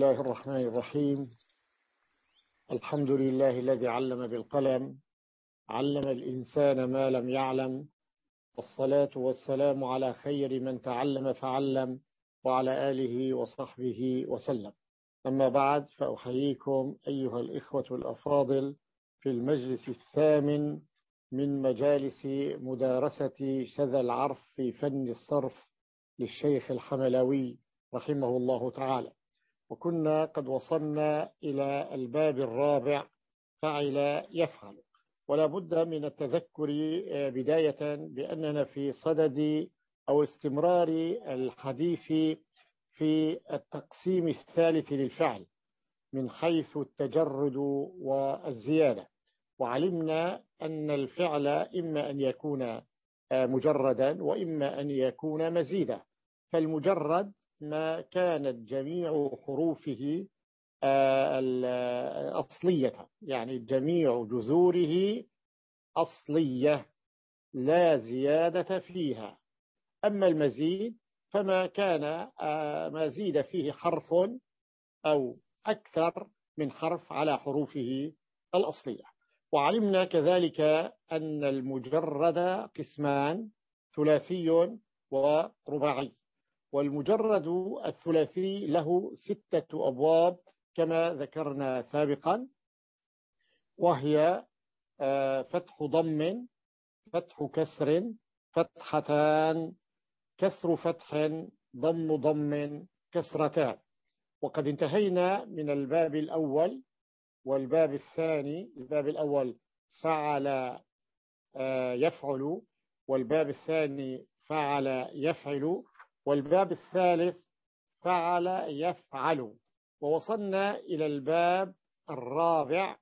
الله الرحمن الرحيم. الحمد لله الذي علم بالقلم علم الإنسان ما لم يعلم. والصلاة والسلام على خير من تعلم فعلم وعلى آله وصحبه وسلم. أما بعد فأحييكم أيها الإخوة الأفاضل في المجلس الثامن من مجالس مدارسة شذا العرف في فن الصرف للشيخ الحملاوي رحمه الله تعالى. وكنا قد وصلنا إلى الباب الرابع فعل يفعل. ولا بد من التذكر بداية بأننا في صدد أو استمرار الحديث في التقسيم الثالث للفعل من حيث التجرد والزيادة. وعلمنا أن الفعل إما أن يكون مجردا وإما أن يكون مزيدا. فالمجرد ما كانت جميع حروفه أصلية. يعني جميع جذوره أصلية لا زيادة فيها. أما المزيد فما كان ما زيد فيه حرف أو أكثر من حرف على حروفه الأصلية. وعلمنا كذلك أن المجرد قسمان ثلاثي ورباعي. والمجرد الثلاثي له ستة أبواب كما ذكرنا سابقا وهي فتح ضم فتح كسر فتحتان كسر فتح ضم ضم كسرتان. وقد انتهينا من الباب الأول والباب الثاني. الباب الأول فعل يفعل والباب الثاني فعل يفعل. والباب الثالث فعل يفعل. ووصلنا إلى الباب الرابع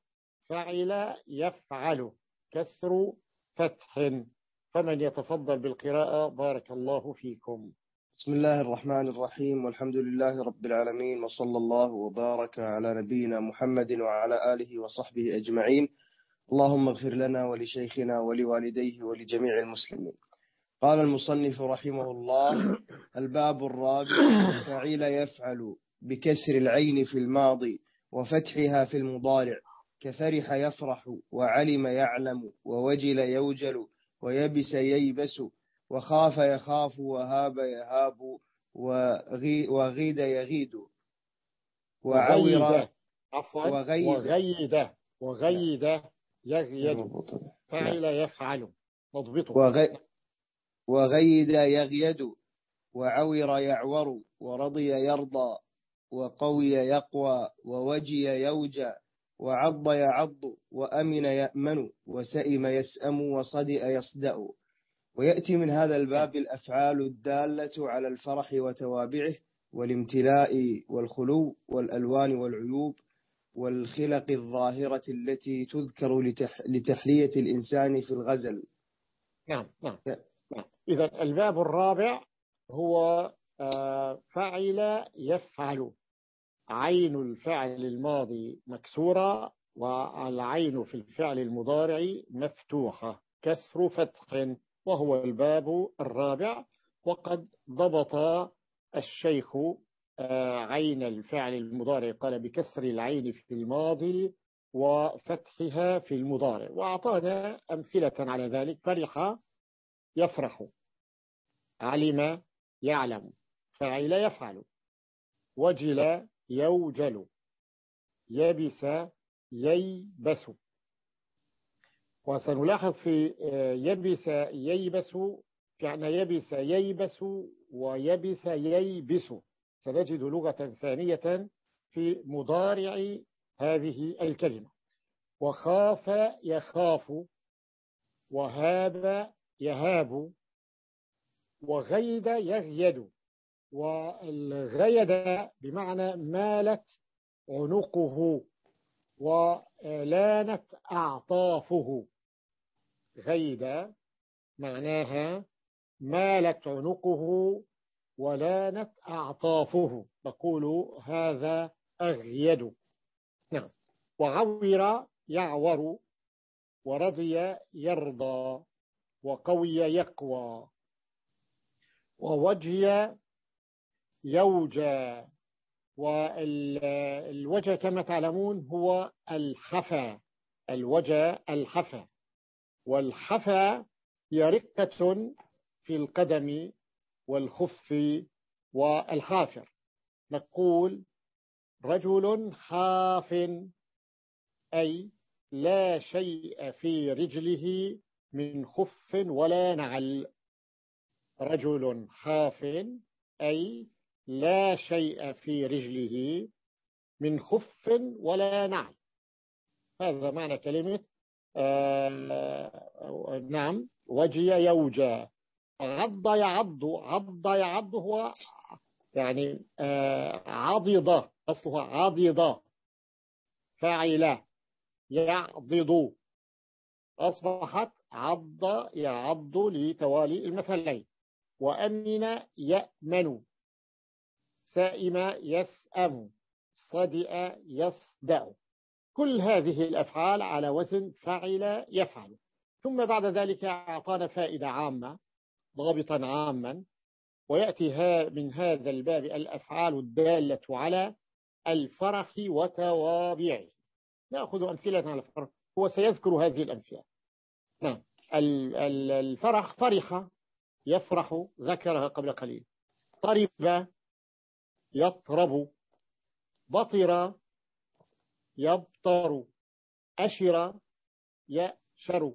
فعل يفعل. كسر فتح. فمن يتفضل بالقراءة بارك الله فيكم. بسم الله الرحمن الرحيم والحمد لله رب العالمين وصلى الله وبارك على نبينا محمد وعلى آله وصحبه أجمعين. اللهم اغفر لنا ولشيخنا ولوالديه ولجميع المسلمين. قال المصنف رحمه الله الباب الرابع فعل يفعل بكسر العين في الماضي وفتحها في المضارع كفرح يفرح وعلم يعلم ووجل يوجل ويبس ييبس وخاف يخاف وهاب يهاب وغيد يغيد وعور وغيد وغيد. وغيد يغيد فعل يفعل مضبطه. وغيد يغيد وعور يعور ورضي يرضى وقوي يقوى ووجي يوجى وعض يعض وأمن يأمن وسئم يسأم وصدئ يصدأ. ويأتي من هذا الباب الأفعال الدالة على الفرح وتوابعه والامتلاء والخلو والألوان والعيوب والخلق الظاهرة التي تذكر لتحلية الإنسان في الغزل. نعم نعم. إذا الباب الرابع هو فعل يفعل. عين الفعل الماضي مكسورة والعين في الفعل المضارع مفتوحة كسر فتح وهو الباب الرابع. وقد ضبط الشيخ عين الفعل المضارع قال بكسر العين في الماضي وفتحها في المضارع. وأعطانا أمثلة على ذلك. فرح يفرح. علم يعلم. فعل يفعل. وجل يوجل. يبس ييبس. وسنلاحظ في يبس ييبس. كان يبس ييبس. ويبس ييبس. سنجد لغة ثانية في مضارع هذه الكلمة. وخاف يخاف. وهاب يهاب وغيد يغيد والغيد بمعنى مالت عنقه ولانت أعطافه. غيد معناها مالت عنقه ولانت أعطافه. تقول هذا أغيد. نعم. وعور يعور ورضي يرضى. وقوي يقوى ووجه يوجى والوجه كما تعلمون هو الحفا الوجه الحفا. والحفا هي رقة في القدم والخف والحافر. نقول رجل حاف أي لا شيء في رجله من خف ولا نعل. رجل حاف أي لا شيء في رجله من خف ولا نعل. هذا معنى كلمة آه نعم وجي يوجى عض يعض عض يعض هو يعني آه عضض أصلها عضض. فاعلة يعضض. أصبحت عض يعض لتوالي المثلين. وأمن يأمن. سائم يسأم. صدئ يصدأ. كل هذه الأفعال على وزن فعل يفعل. ثم بعد ذلك أعطانا فائدة عامة ضابطا عاما. ويأتي من هذا الباب الأفعال الدالة على الفرح وتوابعه نأخذ أمثلة على الفرح. هو سيذكر هذه الأمثلة. نعم. الفرح فرح يفرح ذكرها قبل قليل. طرب يطرب بطر يبطر أشر يشر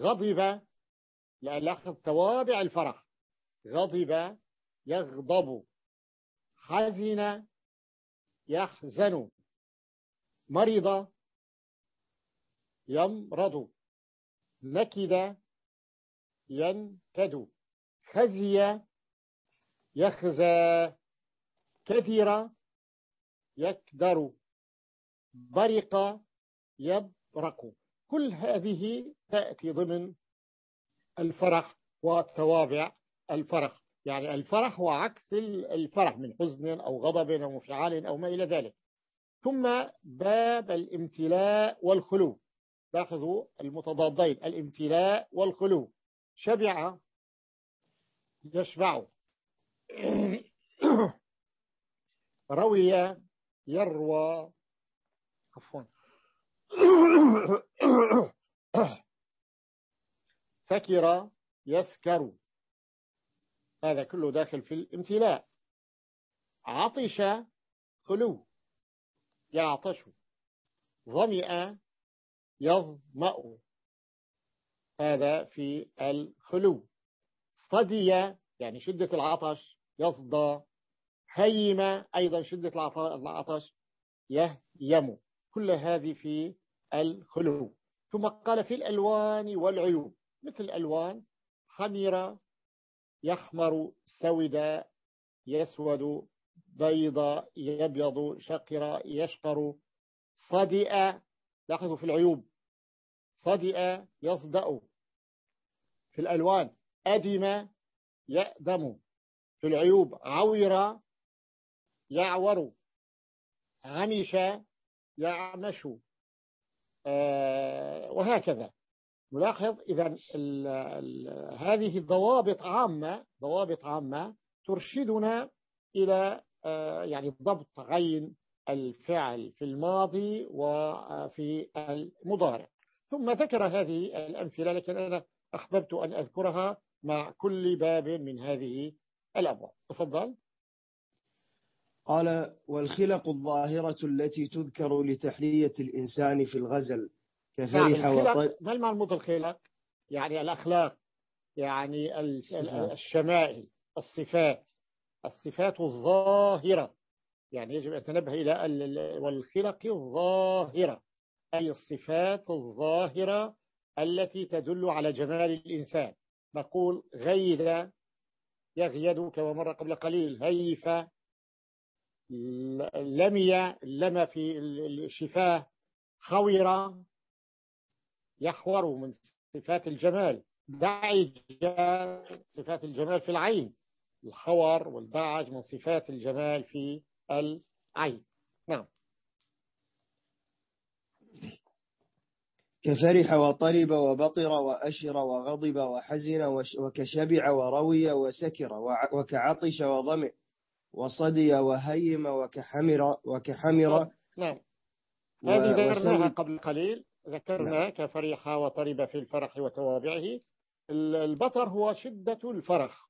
غضب لأخذ توابع الفرح غضب يغضب. حزن يحزن. مرض يمرض. نكد ينكد خزي يخزى. كثر يكدر. برق يبرق. كل هذه تأتي ضمن الفرح وتوابع الفرح يعني الفرح هو عكس الفرح من حزن أو غضب أو مفعال أو ما إلى ذلك. ثم باب الامتلاء والخلو. لاحظوا المتضادين الامتلاء والخلو. شبع يشبع. روي يروى. عفوا. سكر يسكر. هذا كله داخل في الامتلاء. عطش خلو. يعطش. ظمئ يظمأ هذا في الخلو. صدي يعني شدة العطش يصدى. هيم أيضا شدة العطش يهيم. كل هذه في الخلو. ثم قال في الألوان والعيوب مثل الألوان حمر يحمر سود يسود بيض يبيض شقر يشقر. صدئ لاحظوا في العيوب. صدئ يصدأ في الألوان أدم يأدم في العيوب عور يعور عمش يعمش. آه وهكذا. نلاحظ إذا هذه ضوابط عامة ضوابط عامة ترشدنا إلى آه يعني ضبط عين الفعل في الماضي وفي المضارع. ثم ذكر هذه الأمثلة لكن أنا أحببت أن أذكرها مع كل باب من هذه الأبواب تفضل. قال والخلق الظاهرة التي تذكر لتحلية الإنسان في الغزل كفرح وطل ما المعنى الخلق؟ يعني الأخلاق يعني الشمائل الصفات الصفات الظاهرة. يعني يجب أن تنبه إلى والخلق الظاهرة. أي الصفات الظاهرة التي تدل على جمال الإنسان. نقول غيد يغيد كما مر قبل قليل. هيف لمي لم في الشفاه خور يحور من صفات الجمال. دعج صفات الجمال في العين. الخور والدعج من صفات الجمال في العين نعم كفرح وطلب وبطر وأشر وغضب وحزن وكشبع وروي وسكر وكعطش وظمئ وصدي وهيم وكحمر وكحمر نعم. هذه ذكرناها قبل قليل. ذكرنا نعم. كفرح وطرب في الفرح وتوابعه البطر هو شدة الفرح.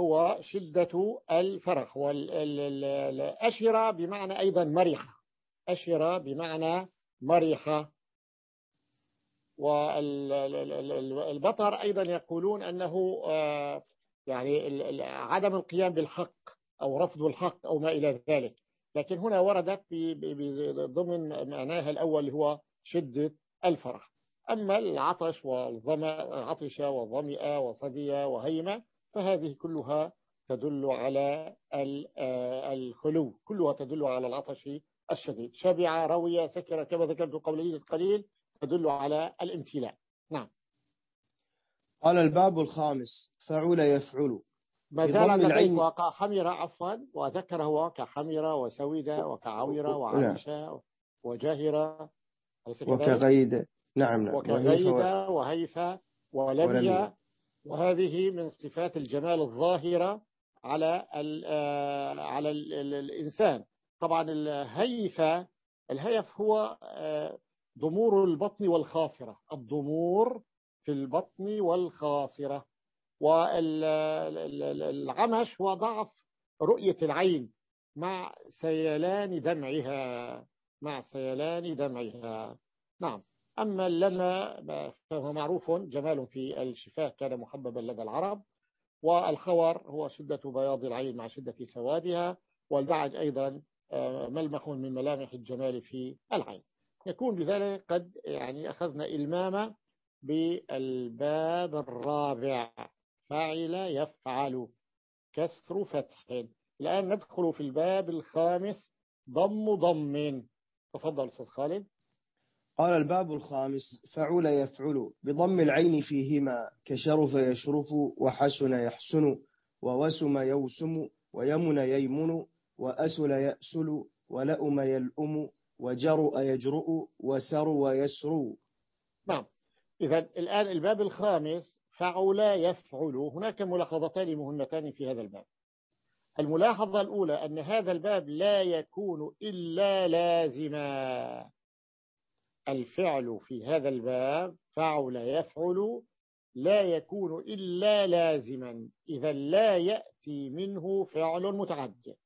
هو شدة الفرح والأشرة بمعنى أيضا مرحة. أشرة بمعنى مرحة. والبطر أيضا يقولون أنه آه، يعني عدم القيام بالحق أو رفض الحق أو ما إلى ذلك. لكن هنا وردت ضمن معناها الأول اللي هو شدة الفرح. أما العطش والظمأ عطش وظمئ وصدي وهيمة فهذه كلها تدل على آه، الخلو. كلها تدل على العطش الشديد. شبع روي سكر كما ذكرت قبل قليل تدل على الامتلاء. نعم. قال الباب الخامس فعل يفعل. ما زال العين. وكحمر عفوا وذكر هو كحمر وسود وكعور نعم. وعائشة وجاهرة وكغيد. نعم نعم. وكغيد وهيفة ولمية. وهذه من صفات الجمال الظاهرة على ال آه، على ال الإنسان. طبعا الهيفة الهيف هو آه، ضمور البطن والخاصرة. الضمور في البطن والخاصرة. والعمش هو ضعف رؤية العين مع سيلان دمعها مع سيلان دمعها. نعم. أما اللمى فهو معروف جمال في الشفاة كان محببا لدى العرب. والخور هو شدة بياض العين مع شدة سوادها. والدعج أيضا آه، ملمح من ملامح الجمال في العين. يكون بذلك قد يعني أخذنا إلمامة بالباب الرابع. فعل يفعل. كسر فتح. الآن ندخل في الباب الخامس. ضم ضم. تفضل أستاذ خالد. قال الباب الخامس. فعل يفعل. بضم العين فيهما. كشرف يشرف وحسن يحسن ووسم يوسم ويمن ييمن وأسل يأسل ولأم يلأم وجرؤ يجرؤ وسرو يسرو نعم. إذا الآن الباب الخامس فعل يفعل. هناك ملاحظتان مهمتان في هذا الباب. الملاحظة الأولى أن هذا الباب لا يكون إلا لازما. الفعل في هذا الباب فعل يفعل لا يكون إلا لازما. إذا لا يأتي منه فعل متعدي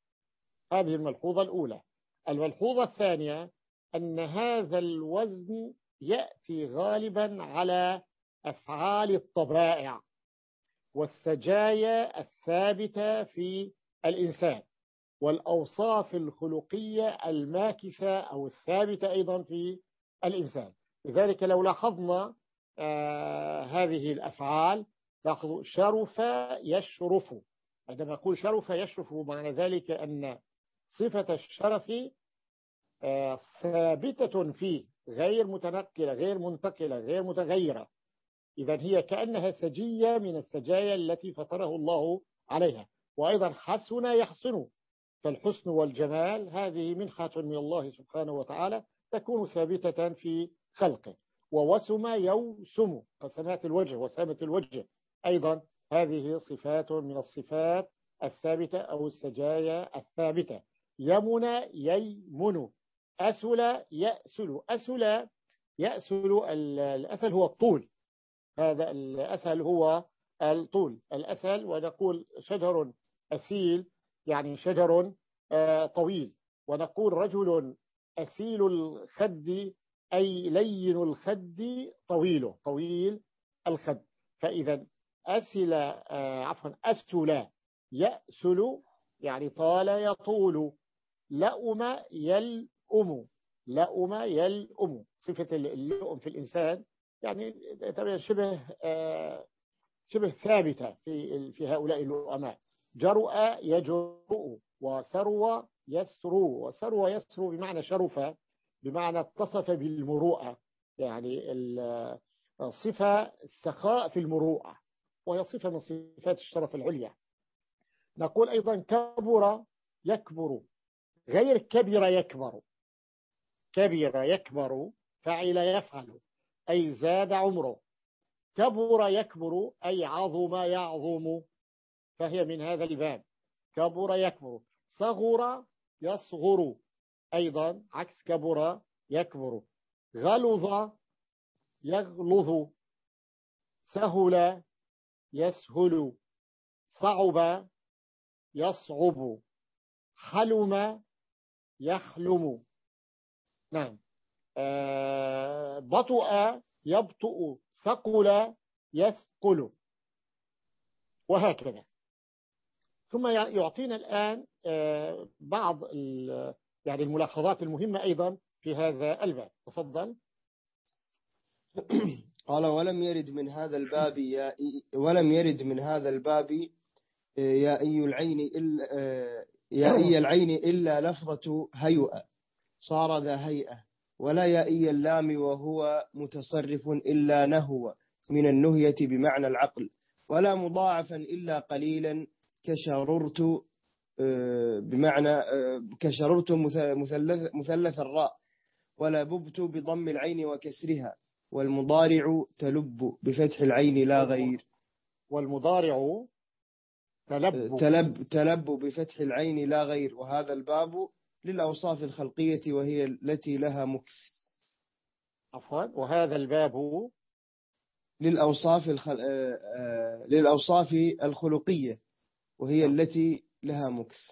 هذه الملحوظة الأولى. الملحوظة الثانية أن هذا الوزن يأتي غالبا على أفعال الطبائع والسجايا الثابتة في الإنسان والأوصاف الخلقية الماكسة أو الثابتة أيضا في الإنسان. لذلك لو لاحظنا آه هذه الأفعال لاحظوا شرف يشرف. عندما أقول شرف يشرف معنى ذلك أن صفة الشرف آه ثابتة فيه غير متنقلة غير منتقلة غير متغيرة. إذا هي كأنها سجية من السجايا التي فطره الله عليها. وأيضا حسن يحسن. فالحسن والجمال هذه منحة من الله سبحانه وتعالى تكون ثابتة في خلقه. ووسم يوسم قسمات الوجه وسامة الوجه. أيضا هذه صفات من الصفات الثابتة أو السجايا الثابتة. يمن ييمن أسل يأسل أسل يأسل الأسل هو الطول. هذا الأسل هو الطول. الأسل ونقول شجر أسيل يعني شجر آه، طويل. ونقول رجل أسيل الخد أي لين الخد طويله طويل الخد. فإذا أسل آه، عفوا أسل يأسل يعني طال يطول. لأم يلأم. لأم يلأم. صفة اللؤم في الإنسان يعني شبه آه، شبه ثابتة في في هؤلاء اللؤماء. جرؤ يجرؤ وثروة يسرو. وثروة يسرو بمعنى شرف بمعنى اتصف بالمروءة. يعني الصفة السخاء في المروءة. وهي صفة من صفات الشرف العليا. نقول أيضا كبر يكبر. غير كبر يكبر. كبر يكبر فعل يفعل. أي زاد عمره. كبر يكبر أي عظم يعظم. فهي من هذا الباب. كبر يكبر. صغر يصغر. أيضا عكس كبر يكبر. غلظ يغلظ. سهل يسهل. صعب يصعب. حلم يحلم. نعم. آه، بطؤ يبطؤ ثقل يثقل. وهكذا. ثم يعطينا الآن آه، بعض يعني الملاحظات المهمة أيضا في هذا الباب. تفضل. قال ولم يرد من هذا الباب يا ولم يرد من هذا الباب آه، يا أي العين إلا يا أي العين إلا لفظة هيئة صار ذا هيئة. ولا يا أي اللام وهو متصرف إلا نهو من النهية بمعنى العقل. ولا مضاعفا إلا قليلا كشررت آه، بمعنى آه، كشررت مثلث, مثلث الراء. ولا ببت بضم العين وكسرها. والمضارع تلب بفتح العين لا غير. والمضارع تلب تلب, تلب بفتح العين لا غير وهذا الباب للأوصاف الخلقية وهي التي لها مكث عفوا. وهذا الباب للأوصاف الخل... آه، آه، للأوصاف الخلقية وهي نعم. التي لها مكث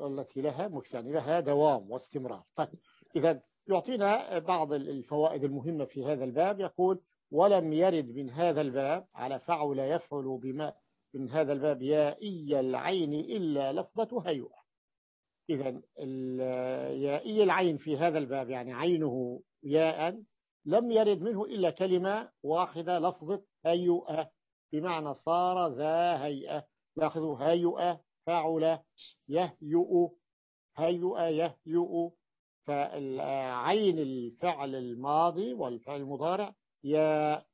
التي لها مكث يعني لها دوام واستمرار. طيب إذا يعطينا بعض الفوائد المهمة في هذا الباب. يقول ولم يرد من هذا الباب على فعل يفعل بما من هذا الباب يائي العين إلا لفظة هيئة إذا يائي العين في هذا الباب يعني عينه ياء لم يرد منه إلا كلمة واحدة لفظة هيئة بمعنى صار ذا هيئة. لاحظوا هيئة فعل يهيئ هيئة يهيئ فعين الفعل الماضي والفعل المضارع يا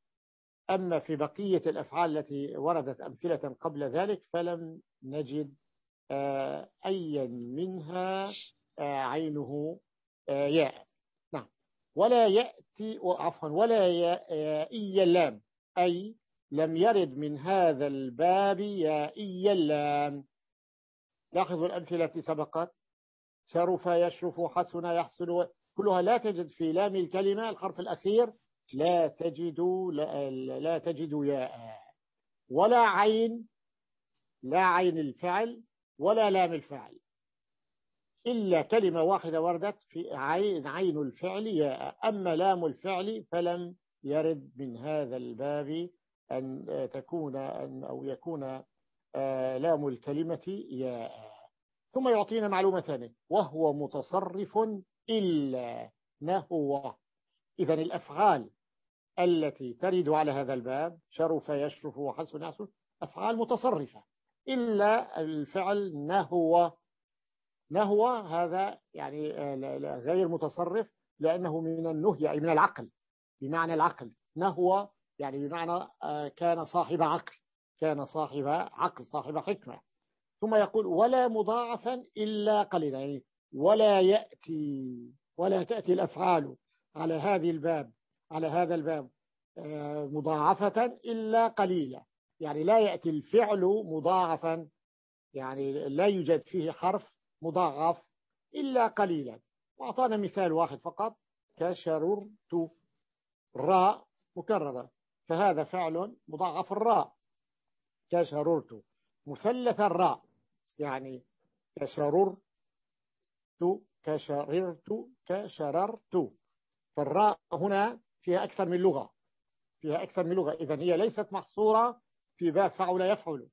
أما في بقية الأفعال التي وردت أمثلة قبل ذلك فلم نجد آه، أيا منها آه، عينه آه، ياء. نعم. ولا يأتي عفوا ولا يائي اللام أي لم يرد من هذا الباب يائي اللام لاحظوا الأمثلة التي سبقت. شرف يشرف حسن يحسن كلها لا تجد في لام الكلمة الحرف الأخير. لا تجد لا, لا تجد ياء ولا عين لا عين الفعل ولا لام الفعل. إلا كلمة واحدة وردت في عين, عين الفعل ياء. أما لام الفعل فلم يرد من هذا الباب أن تكون أن أو يكون آه، لام الكلمة ياء. ثم يعطينا معلومة ثانية. وهو متصرف إلا نهو إذا الأفعال التي ترد على هذا الباب شرف يشرف وحسن يحسن أفعال متصرفة إلا الفعل نهو. نهو هذا يعني آه، غير متصرف لأنه من النهي أي من العقل بمعنى العقل. نهو يعني بمعنى آه، كان صاحب عقل كان صاحب عقل صاحب حكمة. ثم يقول ولا مضاعفا إلا قليلا يعني ولا يأتي ولا تأتي الأفعال على هذه الباب على هذا الباب آه، مضاعفة إلا قليلا يعني لا يأتي الفعل مضاعفا. يعني لا يوجد فيه حرف مضاعف إلا قليلا. وأعطانا مثال واحد فقط. كشررت راء مكررة فهذا فعل مضاعف الراء. كشررت مثلث الراء. يعني كشررت كشررت كشررت. فالراء هنا فيها أكثر من لغة. فيها أكثر من لغة. إذا هي ليست محصورة في باب فعل يفعل.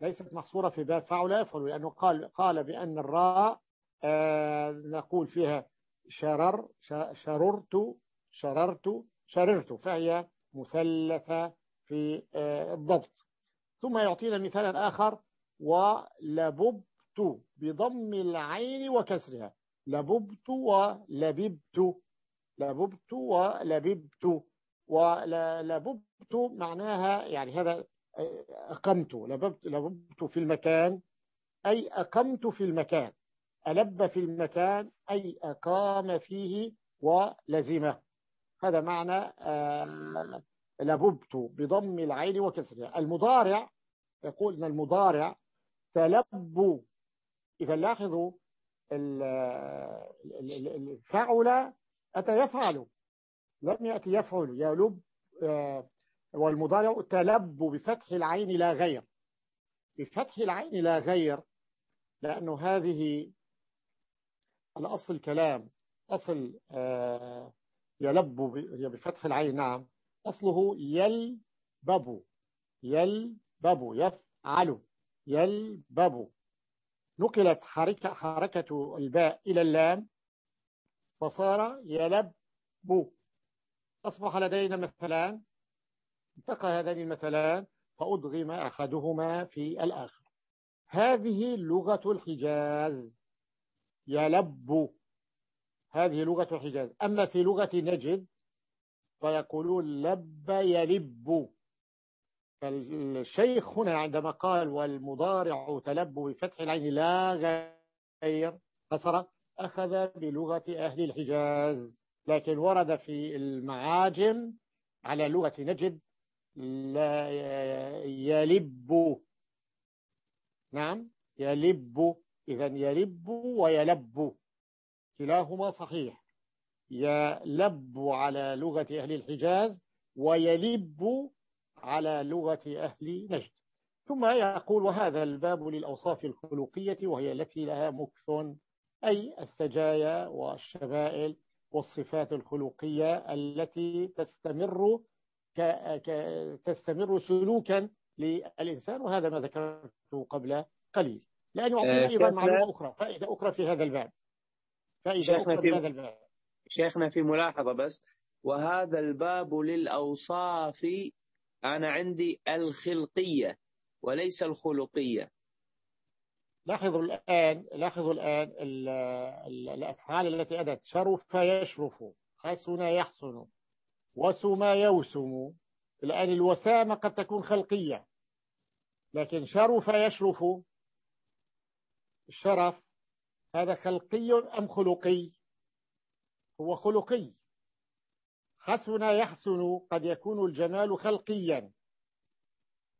ليست محصورة في باب فعل يفعل لأنه قال قال بأن الراء آه نقول فيها شرر شررت شررت شررت فهي مثلثة في آه الضبط. ثم يعطينا مثالا آخر ولببت بضم العين وكسرها. لببت ولببت. لببت ولببت ولببت معناها يعني هذا أقمت. لببت, لببت في المكان أي أقمت في المكان. ألب في المكان أي أقام فيه ولزمه هذا معنى آه، لببت بضم العين وكسرها. المضارع يقول أن المضارع تلبوا إذا لاحظوا الفعل أتى يفعل؟ لم يأتي يفعل يلب آه، والمضارع تلب بفتح العين لا غير. بفتح العين لا غير لأنه هذه الأصل الكلام أصل آه، يلب بفتح العين نعم. أصله يلبب يلبب يفعل يلبب. نقلت حركة, حركة الباء إلى اللام فصار يلب أصبح لدينا مثلان. انتقى هذان المثلان فأضغم أحدهما في الآخر. هذه لغة الحجاز. يلب هذه لغة الحجاز. أما في لغة نجد فيقولون لب يلب فالشيخ هنا عندما قال والمضارع تلب بفتح العين لا غير قصر أخذ بلغة أهل الحجاز لكن ورد في المعاجم على لغة نجد لا يلب. نعم يلب. إذا يلب ويلب. كلاهما صحيح. يلب على لغة أهل الحجاز ويلب على لغة أهل نجد. ثم يقول وهذا الباب للأوصاف الخلقية وهي التي لها مكث أي السجايا والشمائل والصفات الخلقية التي تستمر ك... ك... تستمر سلوكا للإنسان وهذا ما ذكرته قبل قليل. لأن يعطينا آه، أيضا معلومة أخرى فائدة أخرى في هذا الباب. فائدة أخرى في هذا الباب. شيخنا في ملاحظة بس. وهذا الباب للأوصاف أنا عندي الخلقية وليس الخلقية. لاحظوا الآن لاحظوا الآن الأفعال التي أدت. شرف يشرف حسن يحسن وسم يوسم. الآن الوسامة قد تكون خلقية لكن شرف يشرف. الشرف هذا خلقي أم خلقي؟ هو خلقي. حسن يحسن قد يكون الجمال خلقيا.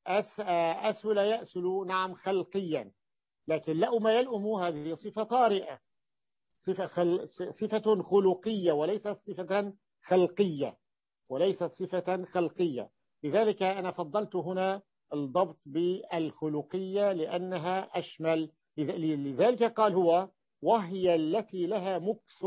أسهل يأسل نعم خلقيا. لكن لأم يلأم هذه صفة طارئة. صفة, خل... صفة خلقية وليست صفة خلقية. وليست صفة خلقية. لذلك أنا فضلت هنا الضبط بالخلقية لأنها أشمل. لذلك قال هو وهي التي لها مكث.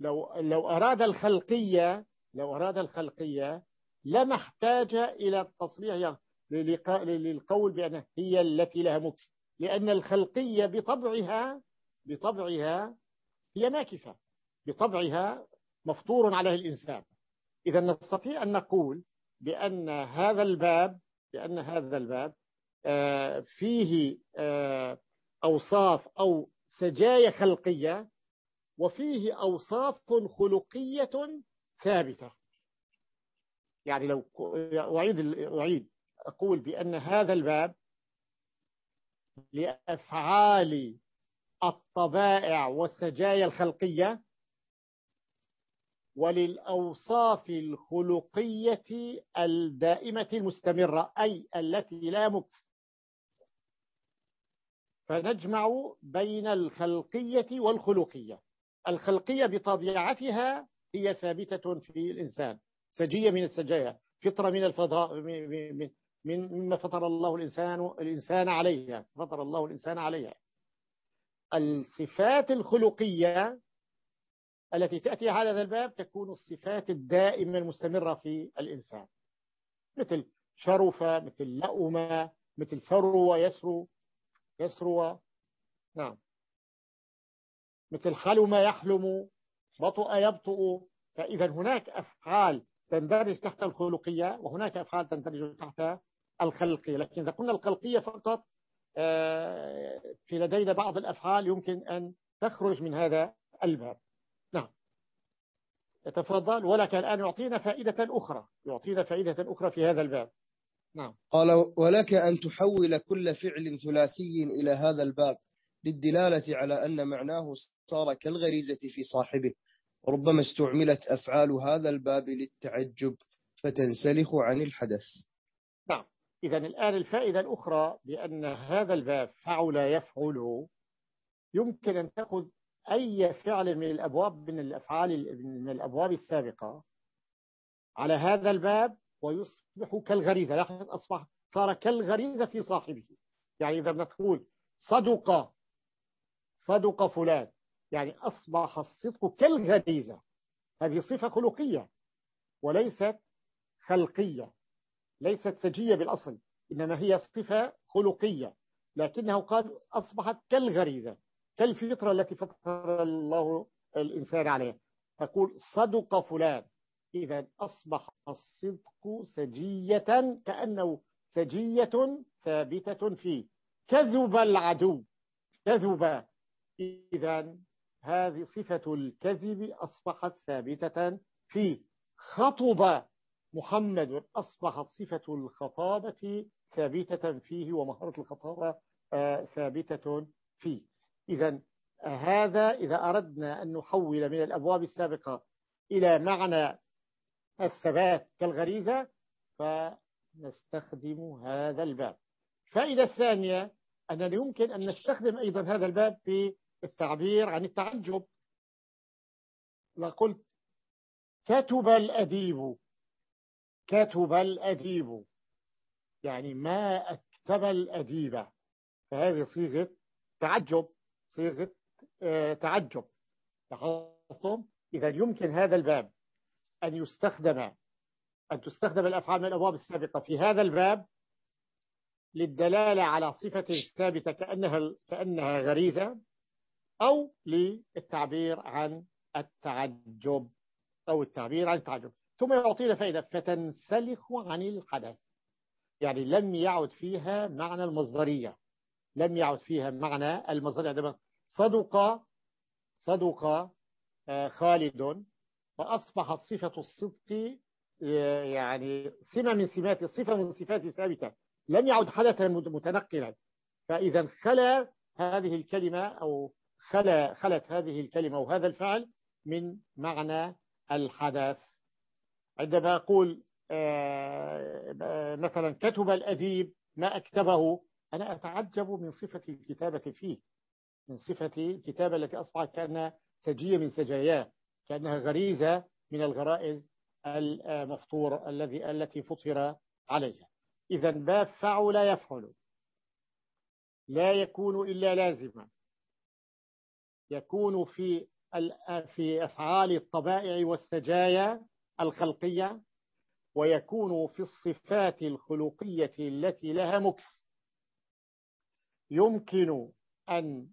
لو, لو أراد الخلقية لو أراد الخلقية لما احتاج إلى التصريح للقول بأن هي التي لها مكث. لأن الخلقية بطبعها بطبعها هي ماكثة بطبعها مفطور عليه الإنسان. إذا نستطيع أن نقول بأن هذا الباب بأن هذا الباب آه، فيه آه، أوصاف أو سجايا خلقية وفيه أوصاف خلقية ثابتة. يعني لو أعيد, أعيد أقول بأن هذا الباب لأفعال الطبائع والسجايا الخلقية وللأوصاف الخلقية الدائمة المستمرة أي التي لا مكس فنجمع بين الخلقية والخلقية. الخلقية بطبيعتها هي ثابتة في الإنسان. سجية من السجايا فطرة من الفضاء من مما فطر الله الإنسان الإنسان عليها فطر الله الإنسان عليها. الصفات الخلقية التي تأتي على هذا الباب تكون الصفات الدائمة المستمرة في الإنسان. مثل شرف مثل لأمة مثل ثروة يسرو يسرو نعم. مثل حلم يحلم بطؤ يبطؤ فإذا هناك أفعال تندرج تحت الخلقية وهناك أفعال تندرج تحت الخلقية. لكن إذا قلنا الخلقية فقط آه، في لدينا بعض الأفعال يمكن أن تخرج من هذا الباب. نعم. يتفضل ولك الآن يعطينا فائدة أخرى. يعطينا فائدة أخرى في هذا الباب. نعم. قال ولك أن تحول كل فعل ثلاثي إلى هذا الباب للدلالة على أن معناه صار كالغريزة في صاحبه. ربما استعملت أفعال هذا الباب للتعجب فتنسلخ عن الحدث. نعم. إذا الآن الفائدة الأخرى بأن هذا الباب فعل يفعل يمكن أن تأخذ أي فعل من الأبواب من الأفعال من الأبواب السابقة على هذا الباب ويصبح كالغريزة. لاحظ أصبح صار كالغريزة في صاحبه. يعني إذا نقول صدق صدق فلان. يعني أصبح الصدق كالغريزة. هذه صفة خلقية وليست خلقية. ليست سجية بالأصل إنما هي صفة خلقية لكنه قال أصبحت كالغريزة كالفطرة التي فطر الله الإنسان عليها. تقول صدق فلان. إذا أصبح الصدق سجية كأنه سجية ثابتة فيه. كذب العدو. كذب. إذا هذه صفة الكذب أصبحت ثابتة فيه. خطب محمد أصبحت صفة الخطابة ثابتة فيه ومهارة الخطابة آه، ثابتة فيه. إذا هذا إذا أردنا أن نحول من الأبواب السابقة إلى معنى الثبات كالغريزة فنستخدم هذا الباب. فائدة الثانية أننا يمكن أن نستخدم أيضا هذا الباب في التعبير عن التعجب. لقلت كتب الأديب. كتب الأديب. يعني ما أكتب الأديب. فهذه صيغة تعجب. صيغة آه، تعجب. لاحظتم؟ إذا يمكن هذا الباب أن يستخدم أن تستخدم الأفعال من الأبواب السابقة في هذا الباب للدلالة على صفة ثابتة كأنها, كأنها غريزة أو للتعبير عن التعجب أو التعبير عن التعجب. ثم يعطينا فائدة فتنسلخ عن الحدث. يعني لم يعد فيها معنى المصدرية. لم يعد فيها معنى المصدرية. عندما صدق صدق آه، خالد. فأصبحت صفة الصدق آه، يعني سمة من سمات صفة من صفات ثابتة. لم يعد حدثا متنقلا. فإذا خلا هذه الكلمة أو خلا خلت هذه الكلمة وهذا الفعل من معنى الحدث. عندما أقول آه، مثلا كتب الأديب ما أكتبه أنا أتعجب من صفة الكتابة فيه من صفة الكتابة التي أصبحت كأنها سجية من سجاياه كأنها غريزة من الغرائز المفطور الذي التي فطر عليها. إذا باب فعل يفعل. لا يكون إلا لازما. يكون في في أفعال الطبائع والسجايا الخلقية ويكون في الصفات الخلقية التي لها مكس. يمكن أن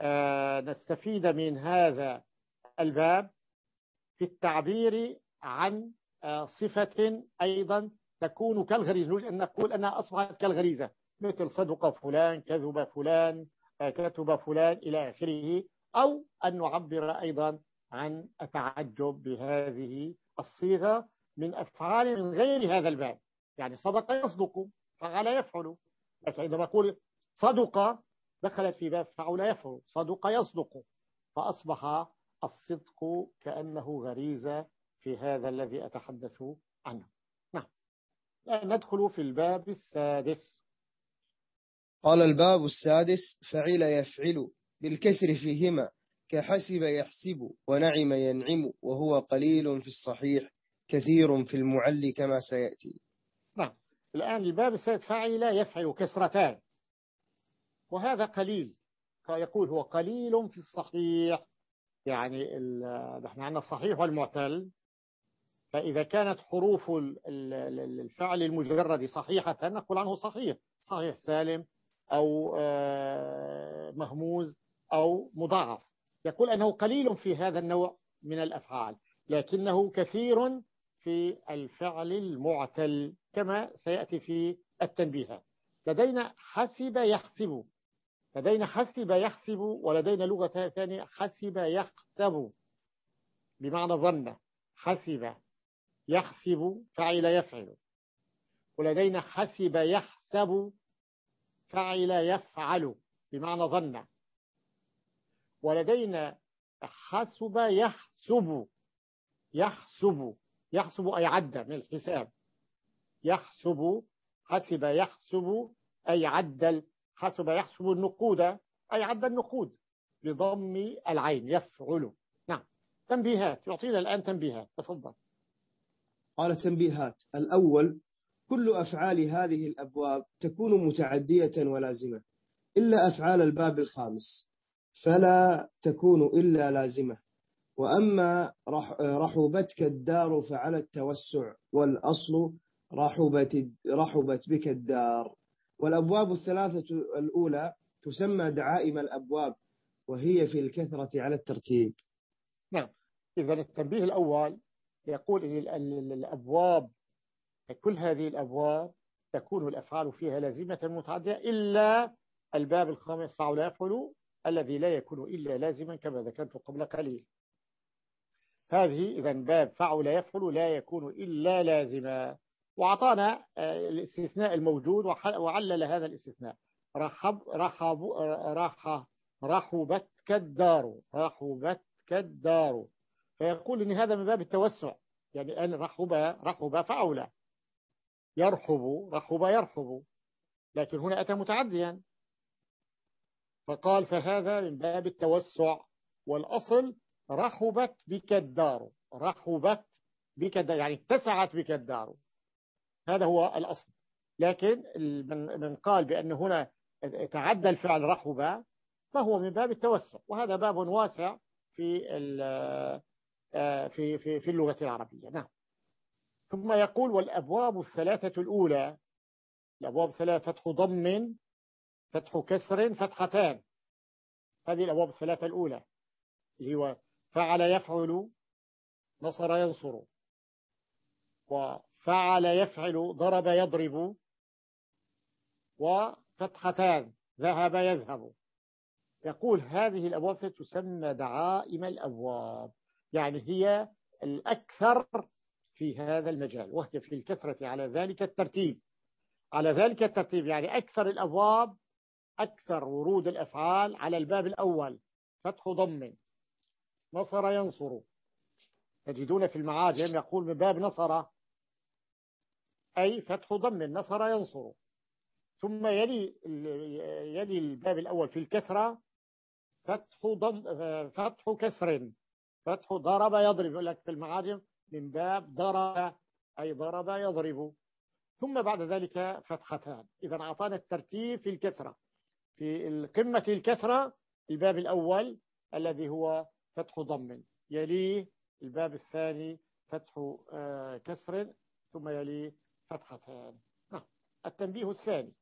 آه، نستفيد من هذا الباب في التعبير عن آه، صفة أيضا تكون كالغريزة أن نقول أنها أصبحت كالغريزة مثل صدق فلان كذب فلان آه، كتب فلان إلى آخره أو أن نعبر أيضا عن التعجب بهذه الصيغة من أفعال من غير هذا الباب. يعني صدق يصدق فعل يفعل. لكن عندما أقول صدق دخلت في باب فعل يفعل. صدق يصدق. فأصبح الصدق كأنه غريزة في هذا الذي أتحدث عنه. نعم. ندخل في الباب السادس. قال الباب السادس فعل يفعل بالكسر فيهما. كحسب يحسب ونعم ينعم وهو قليل في الصحيح كثير في المعل كما سيأتي. نعم. الآن الباب السادس فعل يفعل كسرتان. وهذا قليل. فيقول هو قليل في الصحيح. يعني نحن عندنا الصحيح والمعتل. فإذا كانت حروف الفعل المجرد صحيحة نقول عنه صحيح. صحيح سالم أو آه، مهموز أو مضاعف. يقول أنه قليل في هذا النوع من الأفعال لكنه كثير في الفعل المعتل كما سيأتي في التنبيهات لدينا حسب يحسب لدينا حسب يحسب ولدينا لغة ثانية حسب يحسب. بمعنى ظن حسب يحسب فعل يفعل. ولدينا حسب يحسب فعل يفعل. بمعنى ظن. ولدينا حسب يحسب. يحسب. يحسب أي عد من الحساب. يحسب. حسب يحسب أي عدل حسب يحسب النقود أي عد النقود. بضم العين. يفعل. نعم. تنبيهات. يعطينا الآن تنبيهات. تفضل. قال تنبيهات. الأول كل أفعال هذه الأبواب تكون متعدية ولازمة إلا أفعال الباب الخامس. فلا تكون إلا لازمة. وأما رحبتك الدار فعلى التوسع والأصل رحبت, رحبت بك الدار. والأبواب الثلاثة الأولى تسمى دعائم الأبواب وهي في الكثرة على الترتيب. نعم. إذا التنبيه الأول يقول إن الأبواب كل هذه الأبواب تكون الأفعال فيها لازمة متعدية إلا الباب الخامس فعل يفعل الذي لا يكون إلا لازما كما ذكرت قبل قليل. هذه إذا باب فعل يفعل لا يكون إلا لازما. وأعطانا آه، الاستثناء الموجود وعلل هذا الاستثناء. رحب رحب رح رحبت كالدار رحبت كالدار. فيقول إن هذا من باب التوسع. يعني أن رحب رحب فأولى يرحب رحب يرحب. لكن هنا أتى متعديا. فقال فهذا من باب التوسع والأصل رحبت بك الدار رحبت بك الدار يعني اتسعت بك الدار هذا هو الأصل. لكن من قال بأن هنا تعدى الفعل رحب فهو من باب التوسع وهذا باب واسع في آه، في في في اللغة العربية. نعم. ثم يقول والأبواب الثلاثة الأولى الأبواب الثلاثة فتح ضم فتح كسر فتحتان. هذه الأبواب الثلاثة الأولى اللي هو فعل يفعل نصر ينصر. وفعل يفعل ضرب يضرب. وفتحتان ذهب يذهب. يقول هذه الأبواب تسمى دعائم الأبواب يعني هي الأكثر في هذا المجال وهي في الكثرة على ذلك الترتيب. على ذلك الترتيب يعني أكثر الأبواب أكثر ورود الأفعال على الباب الأول. فتح ضم. نصر ينصر. تجدون في المعاجم يقول من باب نصر. أي فتح ضم. نصر ينصر. ثم يلي يلي الباب الأول في الكثرة. فتح ضم فتح كسر. فتح ضرب يضرب. يقول لك في المعاجم من باب ضرب أي ضرب يضرب. ثم بعد ذلك فتحتان. إذا أعطانا الترتيب في الكثرة. في القمة الكثرة الباب الأول الذي هو فتح ضم. يليه الباب الثاني فتح آه، كسر ثم يليه فتحتان. نعم. التنبيه الثاني.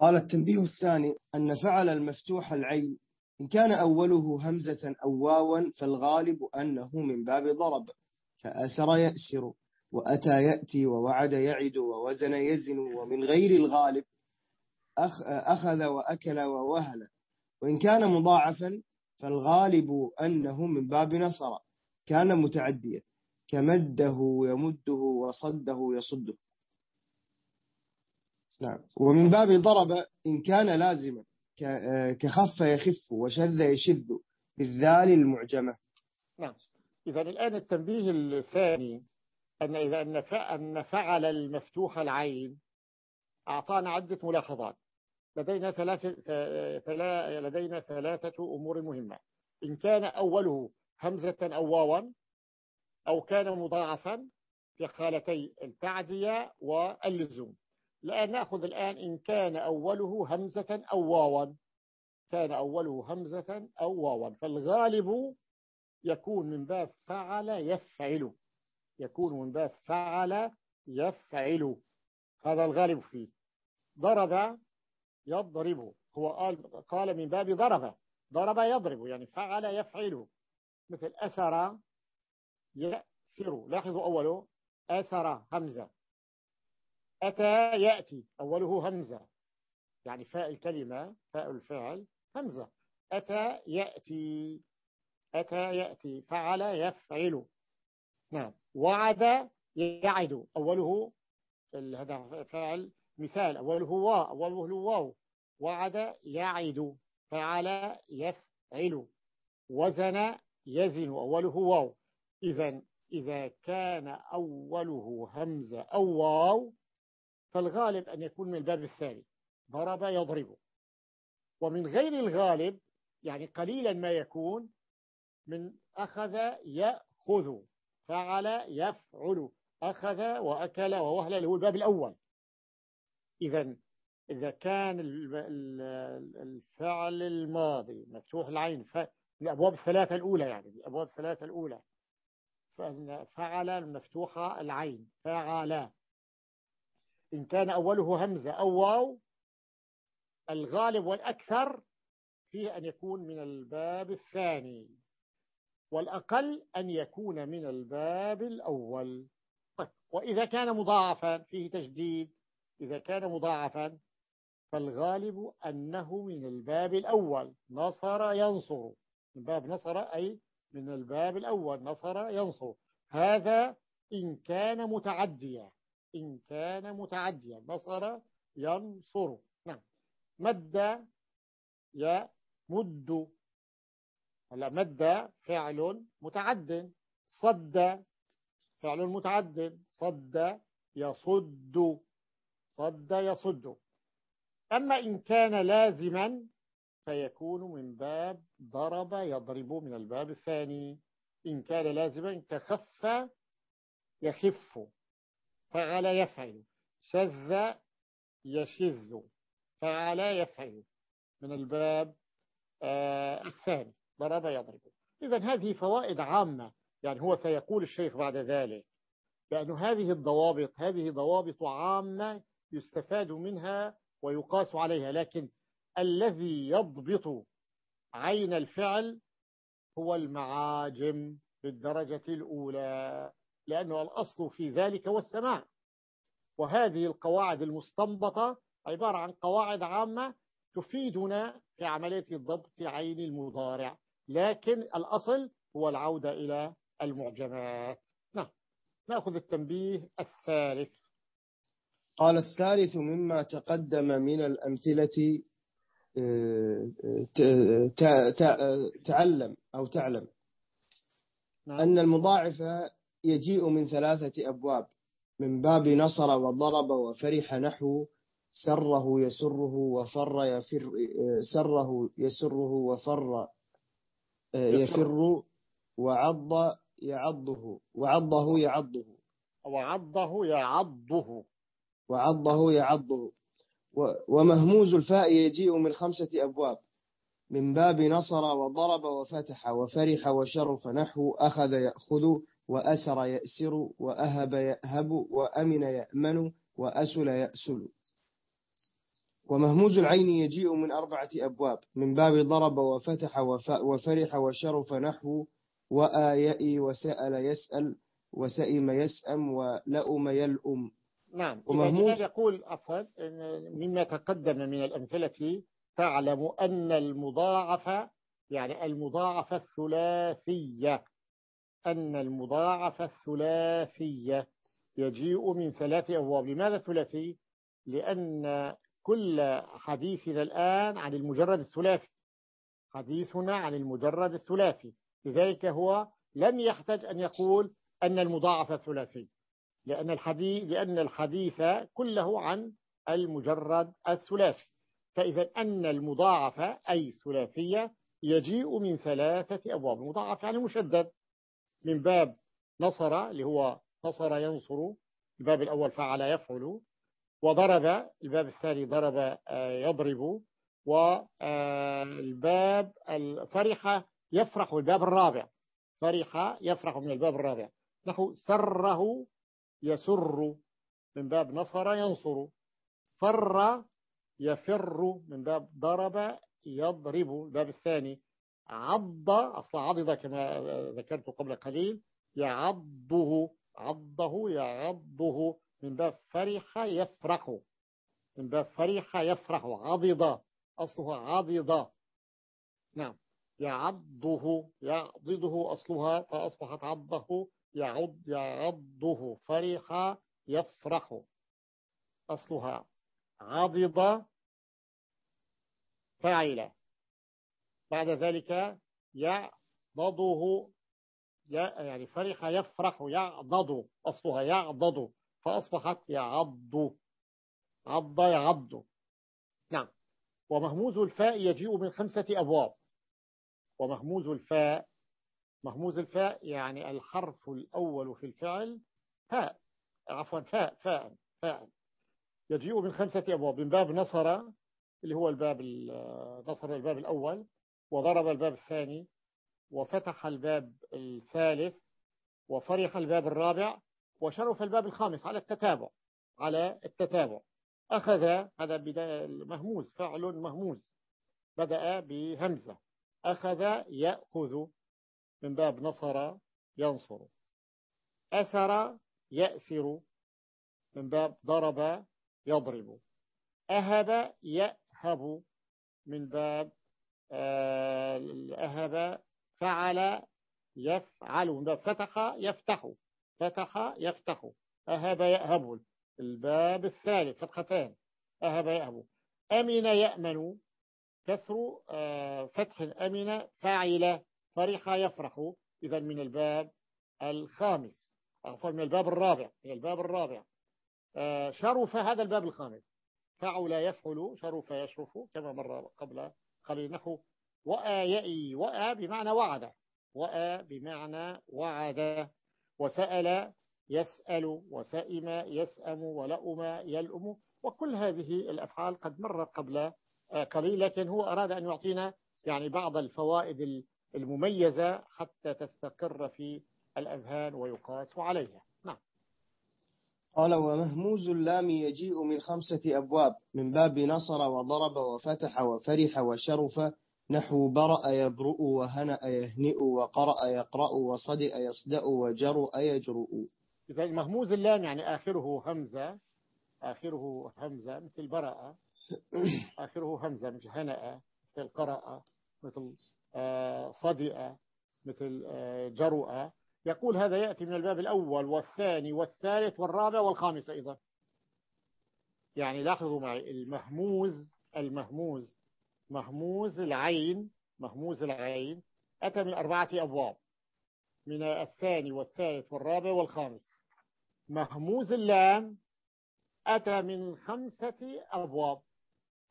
قال التنبيه الثاني أن فعل المفتوح العين إن كان أوله همزة أو واوا فالغالب أنه من باب ضرب. كأسر يأسر وأتى يأتي ووعد يعد ووزن يزن ومن غير الغالب أخذ وأكل ووهل. وإن كان مضاعفا فالغالب أنه من باب نصر. كان متعديا. كمده يمده وصده يصده. نعم. ومن باب ضرب إن كان لازما. كخف يخف وشذ يشذ بالذال المعجمة. نعم. إذا الآن التنبيه الثاني أن إذا أن فعل المفتوح العين أعطانا عدة ملاحظات. لدينا ثلاثة لدينا ثلاثة أمور مهمة. إن كان أوله همزة أو واوا أو كان مضاعفا في خالتي التعدية واللزوم. الآن نأخذ الآن إن كان أوله همزة أو واوا كان أوله همزة أو واوا فالغالب يكون من باب فعل يفعل. يكون من باب فعل يفعل. هذا الغالب فيه. ضرب يضرب هو قال قال من باب ضرب. ضرب يضرب يعني فعل يفعل مثل أسر يأسر. لاحظوا أوله أسر همزة. أتى يأتي أوله همزة. يعني فاء الكلمة فاء الفعل همزة. أتى يأتي أتى يأتي فعل يفعل. نعم. وعد يعد. أوله هذا فعل مثال أوله وا أوله واو وعد يعد فعل يفعل. وزن يزن أوله واو. إذا إذا كان أوله همزة أو واو فالغالب أن يكون من الباب الثاني. ضرب يضرب. ومن غير الغالب يعني قليلا ما يكون من أخذ يأخذ. فعل يفعل. أخذ وأكل ووهل هو الباب الأول. إذا إذا كان الفعل الماضي مفتوح العين الأبواب الثلاثة الأولى يعني الأبواب الثلاثة الأولى فعل المفتوحة العين فعل. إن كان أوله همزة أو واو الغالب والأكثر فيه أن يكون من الباب الثاني والأقل أن يكون من الباب الأول. طيب، وإذا كان مضاعفا فيه تجديد إذا كان مضاعفا فالغالب أنه من الباب الأول. نصر ينصر. من باب نصر أي من الباب الأول. نصر ينصر. هذا إن كان متعديا. إن كان متعديا. نصر ينصر. نعم. مد يمد هلا مد فعل متعد. صد فعل متعد. صد يصد. صد يصد. أما إن كان لازما فيكون من باب ضرب يضرب من الباب الثاني. إن كان لازما كخف يخف فعل يفعل. شذ يشذ فعل يفعل. من الباب آه الثاني ضرب يضرب. إذا هذه فوائد عامة. يعني هو سيقول الشيخ بعد ذلك. لأن هذه الضوابط هذه ضوابط عامة يستفاد منها ويقاس عليها لكن الذي يضبط عين الفعل هو المعاجم بالدرجة الأولى لأنه الأصل في ذلك هو السماع. وهذه القواعد المستنبطة عبارة عن قواعد عامة تفيدنا في عملية ضبط عين المضارع لكن الأصل هو العودة إلى المعجمات. نعم نأخذ التنبيه الثالث. قال الثالث مما تقدم من الأمثلة تعلم أو تعلم. نعم. أن المضاعف يجيء من ثلاثة أبواب من باب نصر وضرب وفرح نحو سره يسره وفر يفر سره يسره وفر يفر وعض يعضه وعضه يعضه. وعضه يعضه. وعضه يعضه. ومهموز الفاء يجيء من خمسة أبواب. من باب نصر وضرب وفتح وفرح وشرف نحو أخذ يأخذ وأسر يأسر وأهب يأهب وأمن يأمن وأسل يأسل. ومهموز العين يجيء من أربعة أبواب. من باب ضرب وفتح وفرح وشرف نحو وآيئي وسأل يسأل وسئم يسأم ولأم يلأم نعم ومهموز يقول عفوا مما تقدم من الأمثلة تعلم أن المضاعف يعني المضاعف الثلاثية أن المضاعف الثلاثية يجيء من ثلاث أبواب لماذا ثلاثي؟ لأن كل حديثنا الآن عن المجرد الثلاثي حديثنا عن المجرد الثلاثي لذلك هو لم يحتاج أن يقول أن المضاعف ثلاثي لأن الحديث لأن الحديث كله عن المجرد الثلاثي. فإذا أن المضاعف أي ثلاثية يجيء من ثلاثة أبواب. المضاعف يعني مشدد. من باب نصر اللي هو نصر ينصر. الباب الأول فعل يفعل. وضرب الباب الثاني ضرب آه، يضرب. والباب الفرح يفرح الباب الرابع. فرح يفرح من الباب الرابع. نحو سره يسر من باب نصر ينصر. فر يفر من باب ضرب يضرب. الباب الثاني عض أصلا عضد كما ذكرت قبل قليل يعضه عضه يعضه. من باب فرح يفرح. من باب فرح يفرح. عضد أصلها عضد. نعم يعضه يعضده أصلها فأصبحت عضه. يعض يعضه فرح يفرح. أصلها عضد فاعلة بعد ذلك يعضده يعني فرح يفرح يعضد أصلها يعضد فأصبحت يعض. عض يعض. نعم. ومهموز الفاء يجيء من خمسة أبواب. ومهموز الفاء مهموز الفاء يعني الحرف الأول في الفعل فاء. عفوا فاء فاء فاء. يجيء من خمسة أبواب من باب نصر اللي هو الباب نصر الباب الأول وضرب الباب الثاني وفتح الباب الثالث وفرح الباب الرابع وشرف الباب الخامس على التتابع على التتابع. أخذ هذا بداية مهموز فعل مهموز. بدأ بهمزة. أخذ يأخذ. من باب نصر ينصر. أسر يأسر. من باب ضرب يضرب. أهب يأهب. من باب آه، أهب فعل يفعل. من باب فتح يفتح. فتح يفتح. أهب يأهب. الباب الثالث فتحتان. أهب يأهب. أمن يأمن. كسر آه، فتح. أمن فاعل فرح يفرح إذا من الباب الخامس. عفوا من الباب الرابع من الباب الرابع. آه، شرف هذا الباب الخامس. فعل يفعل شرف يشرف كما مر قبل قليل. نحو وآ يأي وآ بمعنى وعد. وآ بمعنى وعد. وسأل يسأل وسئم يسأم ولأم يلأم. وكل هذه الأفعال قد مرت قبل آه، قليل لكن هو أراد أن يعطينا يعني بعض الفوائد المميزة حتى تستقر في الأذهان ويقاس عليها. نعم. قال ومهموز اللام يجيء من خمسة أبواب من باب نصر وضرب وفتح وفرح وشرف نحو برأ يبرؤ وهنأ يهنئ وقرأ يقرأ وصدئ يصدأ وجرؤ يجرؤ. إذا مهموز اللام يعني آخره همزة آخره همزة مثل برأ آخره همزة مثل هنأ مثل قرأ مثل صدئ مثل آه، جرؤ يقول هذا يأتي من الباب الأول والثاني والثالث والرابع والخامس أيضا. يعني لاحظوا معي المهموز المهموز مهموز العين مهموز العين أتى من أربعة أبواب من الثاني والثالث والرابع والخامس. مهموز اللام أتى من خمسة أبواب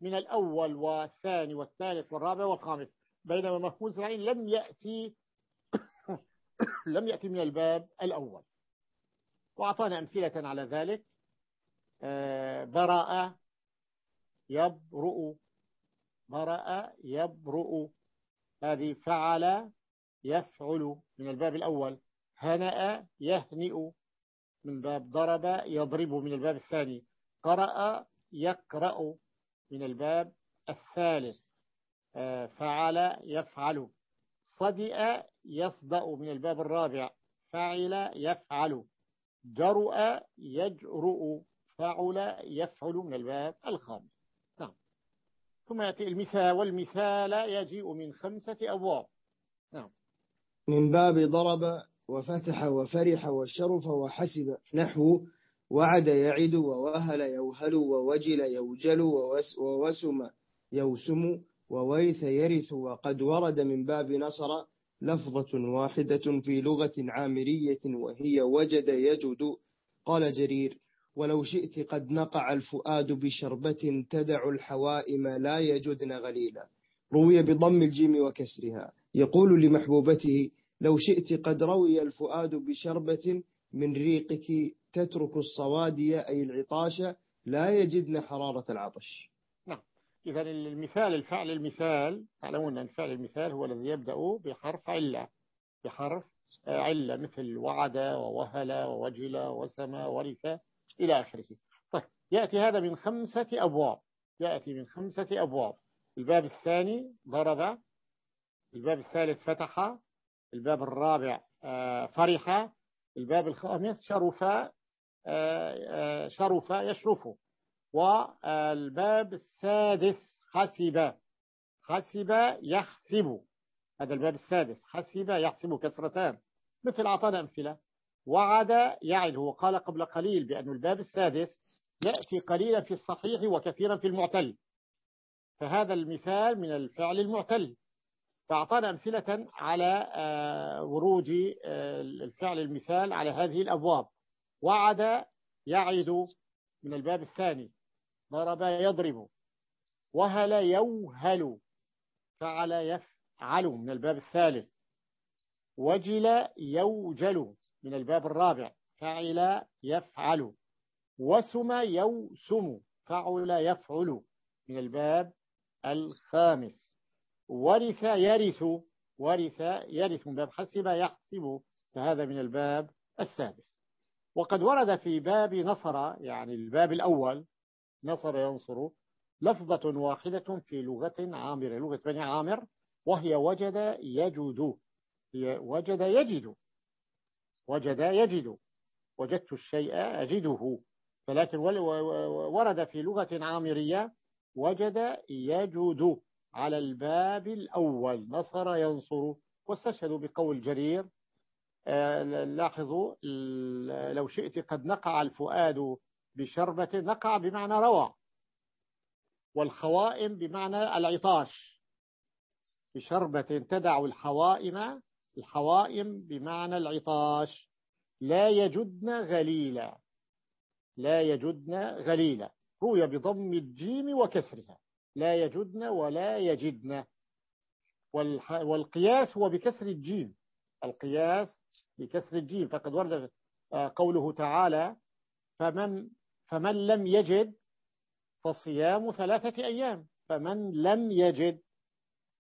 من الأول والثاني والثالث والرابع والخامس. بينما مهموز العين لم يأتي لم يأتي من الباب الأول. وأعطانا أمثلة على ذلك. آه، براء يبرؤ. براء يبرؤ. هذه فعل يفعل من الباب الأول. هنأ يهنئ. من باب ضرب يضرب من الباب الثاني. قرأ يقرأ من الباب الثالث. فعل يفعل. صدئ يصدأ من الباب الرابع. فعل يفعل. جرؤ يجرؤ. فعل يفعل من الباب الخامس. نعم. ثم يأتي المثال والمثال يجيء من خمسة أبواب. نعم. من باب ضرب وفتح وفرح وشرف وحسب نحو. وعد يعد ووهل يوهل ووجل يوجل ووسم يوسم. وورث يرث وقد ورد من باب نصر لفظة واحدة في لغة عامرية وهي وجد يجد. قال جرير ولو شئت قد نقع الفؤاد بشربة تدع الحوائم لا يجدن غليلا روي بضم الجيم وكسرها. يقول لمحبوبته لو شئت قد روي الفؤاد بشربة من ريقك تترك الصوادي أي العطاش لا يجدن حرارة العطش إذا المثال الفعل المثال تعلمون أن الفعل المثال هو الذي يبدأ بحرف علة بحرف علة مثل وعد ووهل ووجل وسم ورث إلى آخره. طيب يأتي هذا من خمسة أبواب. يأتي من خمسة أبواب. الباب الثاني ضرب الباب الثالث فتح الباب الرابع آه، فرح الباب الخامس شرف آه، آه، شرف يشرف. والباب السادس حسب حسب يحسب. هذا الباب السادس حسب يحسب كسرتان. مثل أعطانا أمثلة. وعد يعد هو قال قبل قليل بأن الباب السادس يأتي قليلا في الصحيح وكثيرا في المعتل. فهذا المثال من الفعل المعتل. فأعطانا أمثلة على آه، ورود آه، الفعل المثال على هذه الأبواب. وعد يعد من الباب الثاني. ضرب يضرب. وهل يوهل؟ فعل يفعل من الباب الثالث. وجل يوجل من الباب الرابع. فعل يفعل. وسم يوسم. فعل يفعل من الباب الخامس. ورث يرث. ورث يرث من باب حسب يحسب. فهذا من الباب السادس. وقد ورد في باب نصر يعني الباب الأول نصر ينصر لفظة واحدة في لغة عامرة لغة بني عامر وهي وجد يجد هي وجد يجد وجد يجد وجدت الشيء أجده. ولكن ورد في لغة عامرية وجد يجد على الباب الأول. نصر ينصر. واستشهدوا بقول جرير. آه، لاحظوا لو شئت قد نقع الفؤاد بشربة نقع بمعنى روى والخوائم بمعنى العطاش. بشربة تدع الحوائم الحوائم بمعنى العطاش. لا يجدن غليلا لا يجدن غليلا. روي بضم الجيم وكسرها. لا يجدن ولا يجدن. والقياس هو بكسر الجيم. القياس بكسر الجيم. فقد ورد آه، قوله تعالى فمن, فمن لم يجد فصيام ثلاثة أيام. فمن لم يجد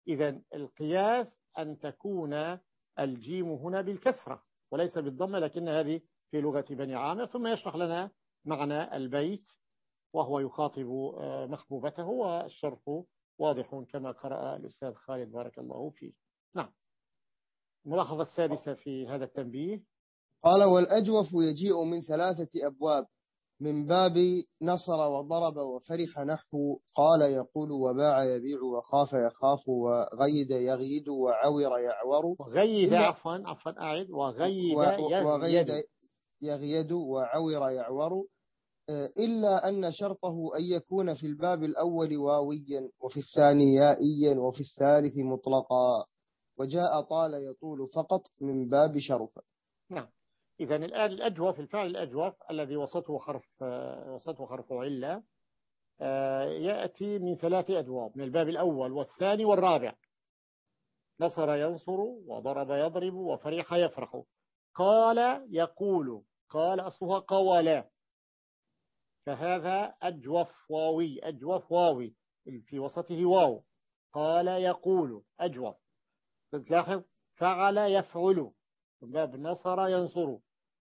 إذا القياس أن تكون الجيم هنا بالكسرة وليس بالضمة لكن هذه في لغة بني عامر. ثم يشرح لنا معنى البيت وهو يخاطب آه، محبوبته والشرح واضح كما قرأ الأستاذ خالد بارك الله فيه. نعم. الملاحظة السادسة في هذا التنبيه. قال والأجوف يجيء من ثلاثة أبواب. من باب نصر وضرب وفرح نحو قال يقول وباع يبيع وخاف يخاف وغيد يغيد وعور يعور. وغيد عفوا عفوا أعد وغيد وغيد يغيد وعور يعور. آه، إلا أن شرطه أن يكون في الباب الأول واويا وفي الثاني يائيا وفي الثالث مطلقا. وجاء طال يطول فقط من باب شرف نعم. إذا الآن الأجوف الفعل الأجوف الذي وسطه حرف وسطه حرف علة آه، يأتي من ثلاث أدواب من الباب الأول والثاني والرابع. نصر ينصر وضرب يضرب وفرح يفرح. قال يقول قال أصلها قولا فهذا أجوف واوي أجوف واوي في وسطه واو. قال يقول أجوف. تلاحظ فعل يفعل. باب نصر ينصر.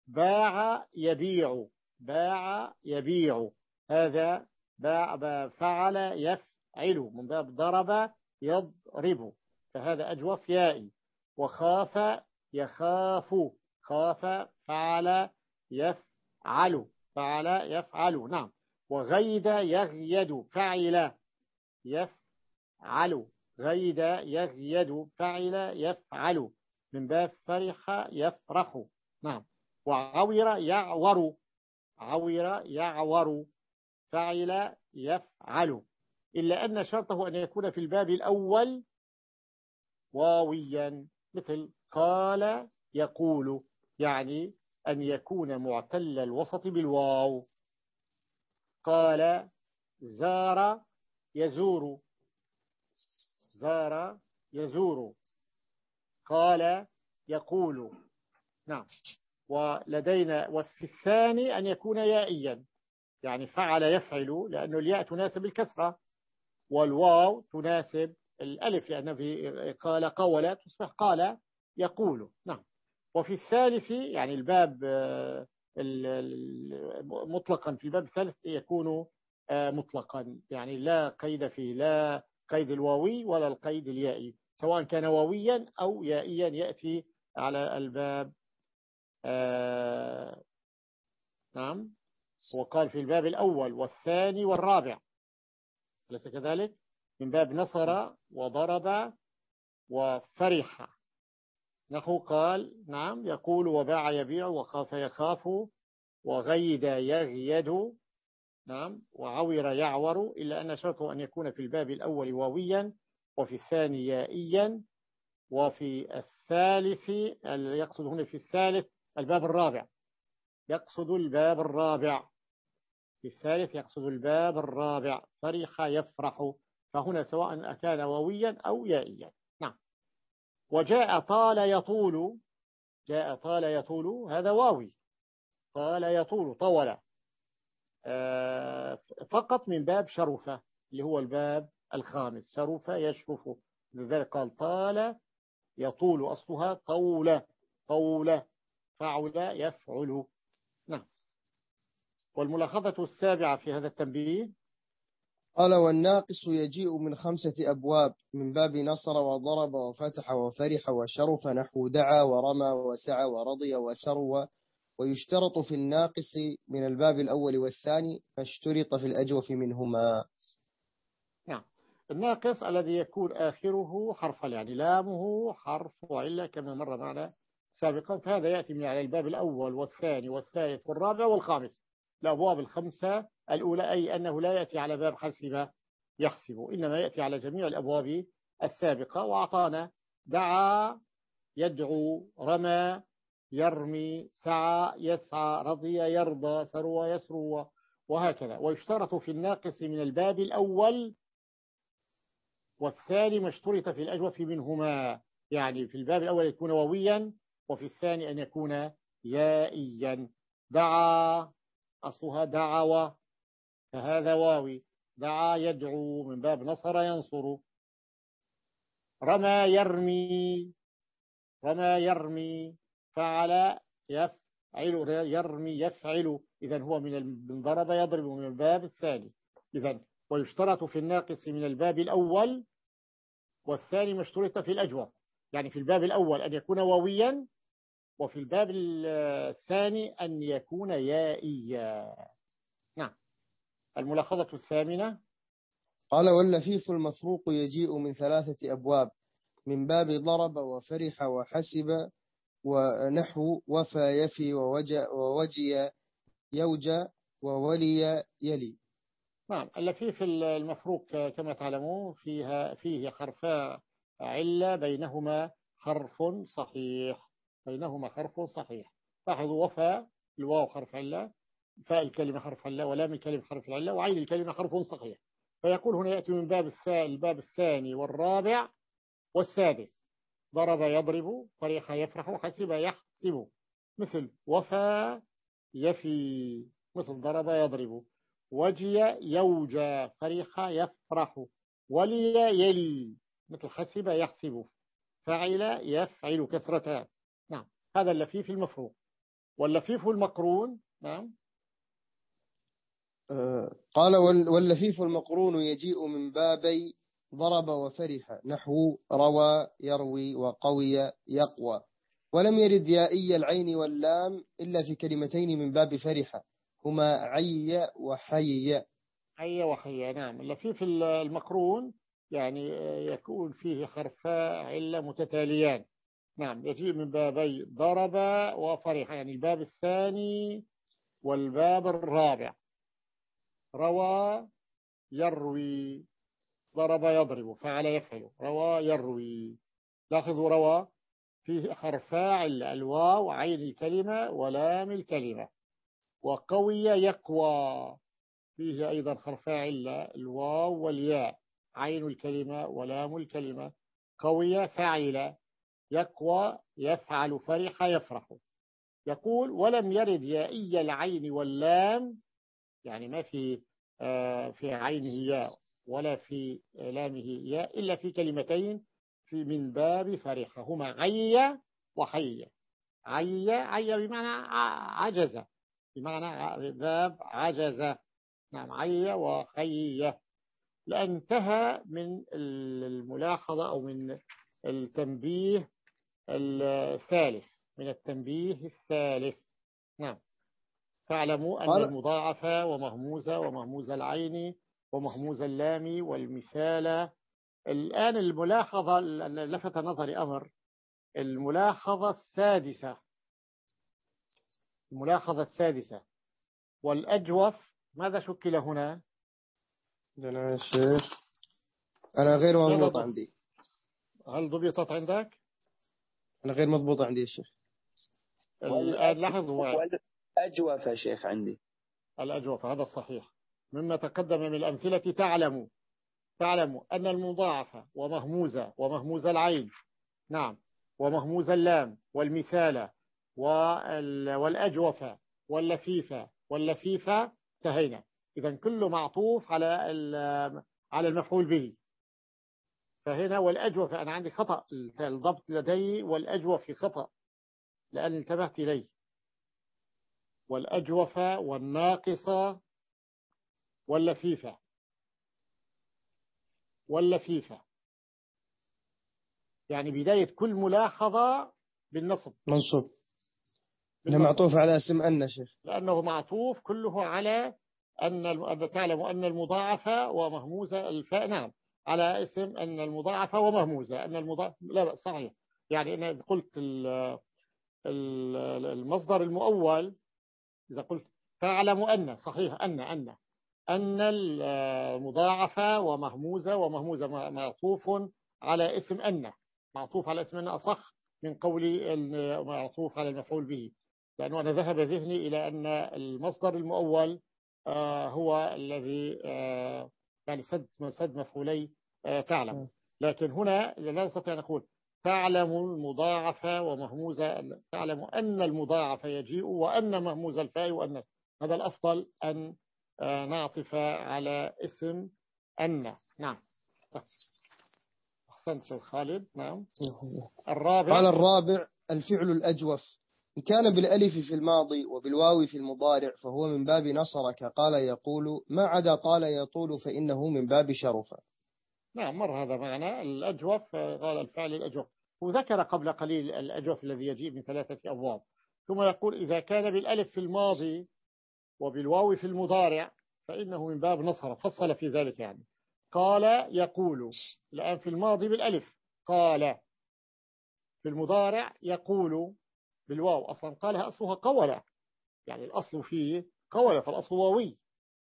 باع يبيع. باع يبيع. هذا باع فعل يفعل. من باب ضرب يضرب. فهذا أجوف يائي. وخاف يخاف. خاف فعل يفعل. فعل يفعل. نعم. وغيد يغيد فعل يفعل. غيد يغيد فعل يفعل. من باب فرح يفرح. نعم. وعور يعور. عور يعور. فعل يفعل. إلا أن شرطه أن يكون في الباب الأول واويا مثل قال يقول يعني أن يكون معتل الوسط بالواو. قال زار يزور. زار يزور. قال يقول. نعم. ولدينا وفي الثاني أن يكون يائيا. يعني فعل يفعل لأنه الياء تناسب الكسرة. والواو تناسب الألف لأنه في قال قول تصبح قال يقول. نعم. وفي الثالث يعني الباب آه، مطلقا في الباب الثالث يكون آه، مطلقا. يعني لا قيد فيه لا قيد الواوي ولا القيد اليائي. سواء كان واويا أو يائيا يأتي على الباب. آه نعم. وقال في الباب الأول والثاني والرابع. أليس كذلك؟ من باب نصر وضرب وفرح. نحو قال نعم يقول وباع يبيع وخاف يخاف وغيد يغيد. نعم وعور يعور. إلا أن شرطه أن يكون في الباب الأول واويا وفي الثاني يائيا وفي الثالث يقصد هنا في الثالث الباب الرابع. يقصد الباب الرابع. في الثالث يقصد الباب الرابع. فرح يفرح. فهنا سواء أكان واويا أو يائيا. نعم. وجاء طال يطول. جاء طال يطول. هذا واوي. طال يطول. طول. آه، فقط من باب شرفة اللي هو الباب الخامس. شرف يشرف لذلك قال طال يطول أصلها طول طول فعل يفعل. نعم. والملاحظة السابعة في هذا التنبيه. قال والناقص يجيء من خمسة أبواب من باب نصر وضرب وفتح وفرح وشرف نحو دعا ورمى وسعى ورضي وسروى. ويشترط في الناقص من الباب الأول والثاني فاشترط في الأجوف منهما. الناقص الذي يكون آخره حرف يعني لامه حرف وعلة كما مر معنا سابقا. فهذا يأتي من على الباب الأول والثاني والثالث والرابع والخامس. الأبواب الخمسة الأولى أي أنه لا يأتي على باب حسب يحسب إنما يأتي على جميع الأبواب السابقة. وأعطانا دعا يدعو رمى يرمي سعى يسعى رضي يرضى ثروى يسروى وهكذا. ويشترط في الناقص من الباب الأول والثاني ما اشترط في الأجوف منهما. يعني في الباب الأول يكون واويا وفي الثاني أن يكون يائيا. دعا. أصلها دعوة. فهذا واوي. دعا يدعو. من باب نصر ينصر. رمى يرمي. رمى يرمي. فعل يفعل. يرمي يفعل. إذا هو من ضرب يضرب من الباب الثاني. إذا ويشترط في الناقص من الباب الأول والثاني ما اشترط في الأجوى يعني في الباب الأول أن يكون واويا وفي الباب الثاني أن يكون يائيا. نعم. الملاحظة الثامنة. قال واللفيف المفروق يجيء من ثلاثة أبواب من باب ضرب وفرح وحسب ونحو وفى يفي ووجي يوجى وولي يلي. نعم اللفيف المفروق كما تعلمون فيها فيه حرفا علة بينهما حرف صحيح. بينهما حرف صحيح. لاحظوا وفى الواو حرف علة فاء الكلمة حرف علة ولام الكلمة حرف العلة وعين الكلمة حرف صحيح. فيقول هنا يأتي من باب الثاء الباب الثاني والرابع والسادس. ضرب يضرب فرح يفرح حسب يحسب. مثل وفى يفي مثل ضرب يضرب. وجي يوجى فرح يفرح ولي يلي مثل حسب يحسب فعل يفعل كسرتان نعم هذا اللفيف المفروض. واللفيف المقرون نعم. آه، قال واللفيف المقرون يجيء من بابي ضرب وفرح. نحو روى يروي وقوي يقوى. ولم يرد يائي العين واللام إلا في كلمتين من باب فرح. هما عي وحي. عي وحي نعم. اللفيف المقرون يعني يكون فيه حرفا علة متتاليان. نعم. يجيء من بابي ضرب وفرح يعني الباب الثاني والباب الرابع. روى يروي ضرب يضرب فعل يفعل. روى يروي. لاحظوا روى فيه حرفا علة. الواو عين الكلمة ولام الكلمة. وقوي يقوى. فيه أيضا حرفا علة الواو والياء عين الكلمة ولام الكلمة. قوي فعل يقوى يفعل فرح يفرح. يقول ولم يرد يائي العين واللام يعني ما في آه، في عينه ياء ولا في لامه ياء إلا في كلمتين في من باب فرح هما عي وحي عي عي بمعنى عجز بمعنى باب عجز نعم عي وحي لأنتهى من الملاحظة أو من التنبيه الثالث من التنبيه الثالث. نعم. فاعلموا أن المضاعفة ومهموزة ومهموز العين ومهموز اللام والمثال. الآن الملاحظة لفت نظري أمر الملاحظة السادسة. الملاحظة السادسة. والأجوف ماذا شكل هنا؟ أنا الشيخ أنا غير مضبوط عندي. هل ضبطت عندك؟ أنا غير مضبوط عندي يا شيخ. الآن لاحظوا أجوف يا شيخ عندي. الأجوفة هذا الصحيح. مما تقدم من الأمثلة تعلم تعلم أن المضاعفة ومهموزة ومهموز العين. نعم. ومهموز اللام والمثال والأجوفة واللفيفة واللفيفة انتهينا إذا كله معطوف على على المفعول به. فهنا والأجوفة أنا عندي خطأ الضبط لدي والأجوف خطأ لأن انتبهت إليه. والأجوفة والناقصة واللفيفة. واللفيفة. يعني بداية كل ملاحظة بالنصب. منصوب. إنه معطوف على اسم أن شيخ. لأنه معطوف كله على أن تعلم أن المضاعفة ومهموزة الفاء نعم. على اسم أن المضاعفة ومهموزة أن المضاعفة لا بأس صحيح. يعني أنا قلت المصدر المؤول إذا قلت تعلم أن صحيح أن أن. أن المضاعفة ومهموزة ومهموزة معطوف على اسم أن. معطوف على اسم أن أصح من قولي معطوف على المفعول به. لأنه أنا ذهب ذهني إلى أن المصدر المؤول آه، هو الذي آه، يعني سد سد مفعولي آه، تعلم لكن هنا لا نستطيع أن نقول تعلم المضاعفة ومهموزة تعلم أن المضاعفة يجيء وأن مهموز الفاء وأن. هذا الأفضل أن نعطف على اسم أن. نعم. أحسنت خالد. نعم. الرابع. قال الرابع الفعل الأجوف. إن كان بالألف في الماضي وبالواو في المضارع فهو من باب نصرك. قال يقول ما عدا قال يطول فإنه من باب شرف. نعم مر هذا معنا. الأجوف قال الفعل الأجوف. وذكر قبل قليل الأجوف الذي يجيء من ثلاثة أبواب. ثم يقول إذا كان بالألف في الماضي وبالواو في المضارع فإنه من باب نصر. فصل في ذلك يعني. قال يقول الآن في الماضي بالألف. قال في المضارع يقول بالواو أصلا قالها أصلها قولة. يعني الأصل فيه قولة فالأصل واوي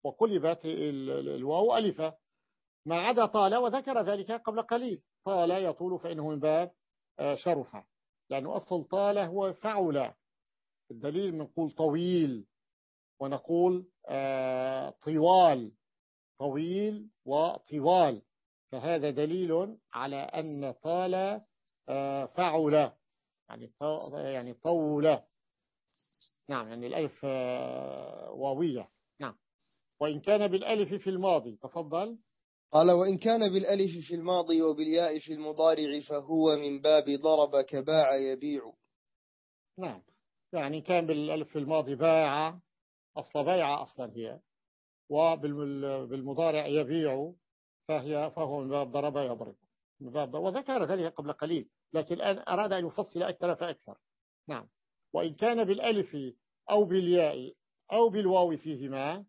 وقلبت الواو ألفة. ما عدا طال وذكر ذلك قبل قليل. طال يطول فإنه من باب آه، شرفة لأنه أصل طال هو فعل. الدليل نقول طويل ونقول آه، طوال. طويل وطوال. فهذا دليل على أن طال آه، فعل. يعني يعني طولة. نعم يعني الألف آه، واوية. نعم. وإن كان بالألف في الماضي تفضل. قال وإن كان بالألف في الماضي وبالياء في المضارع فهو من باب ضرب كباع يبيع. نعم. يعني كان بالألف في الماضي باع أصل بيع أصلا هي. وبالمضارع يبيع فهي فهو من باب ضرب يضرب. من باب وذكر ذلك قبل قليل. لكن الآن أراد أن يفصل أكثر فأكثر. نعم. وإن كان بالألف أو بالياء أو بالواو فيهما؟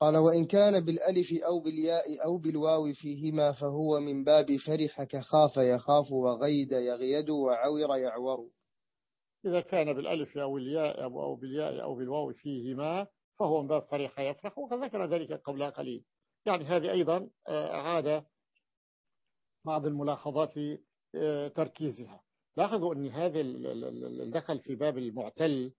قال وإن كان بالألف أو بالياء أو بالواو فيهما فهو من باب فرح كخاف يخاف وغيد يغيد وعور يعور. إذا كان بالألف أو الياء أو بالياء أو بالواو فيهما فهو من باب فرح يفرح وذكر ذلك قبل قليل. يعني هذه أيضا آه، أعاد بعض الملاحظات تركيزها. لاحظوا أن هذا الدخل في باب المعتل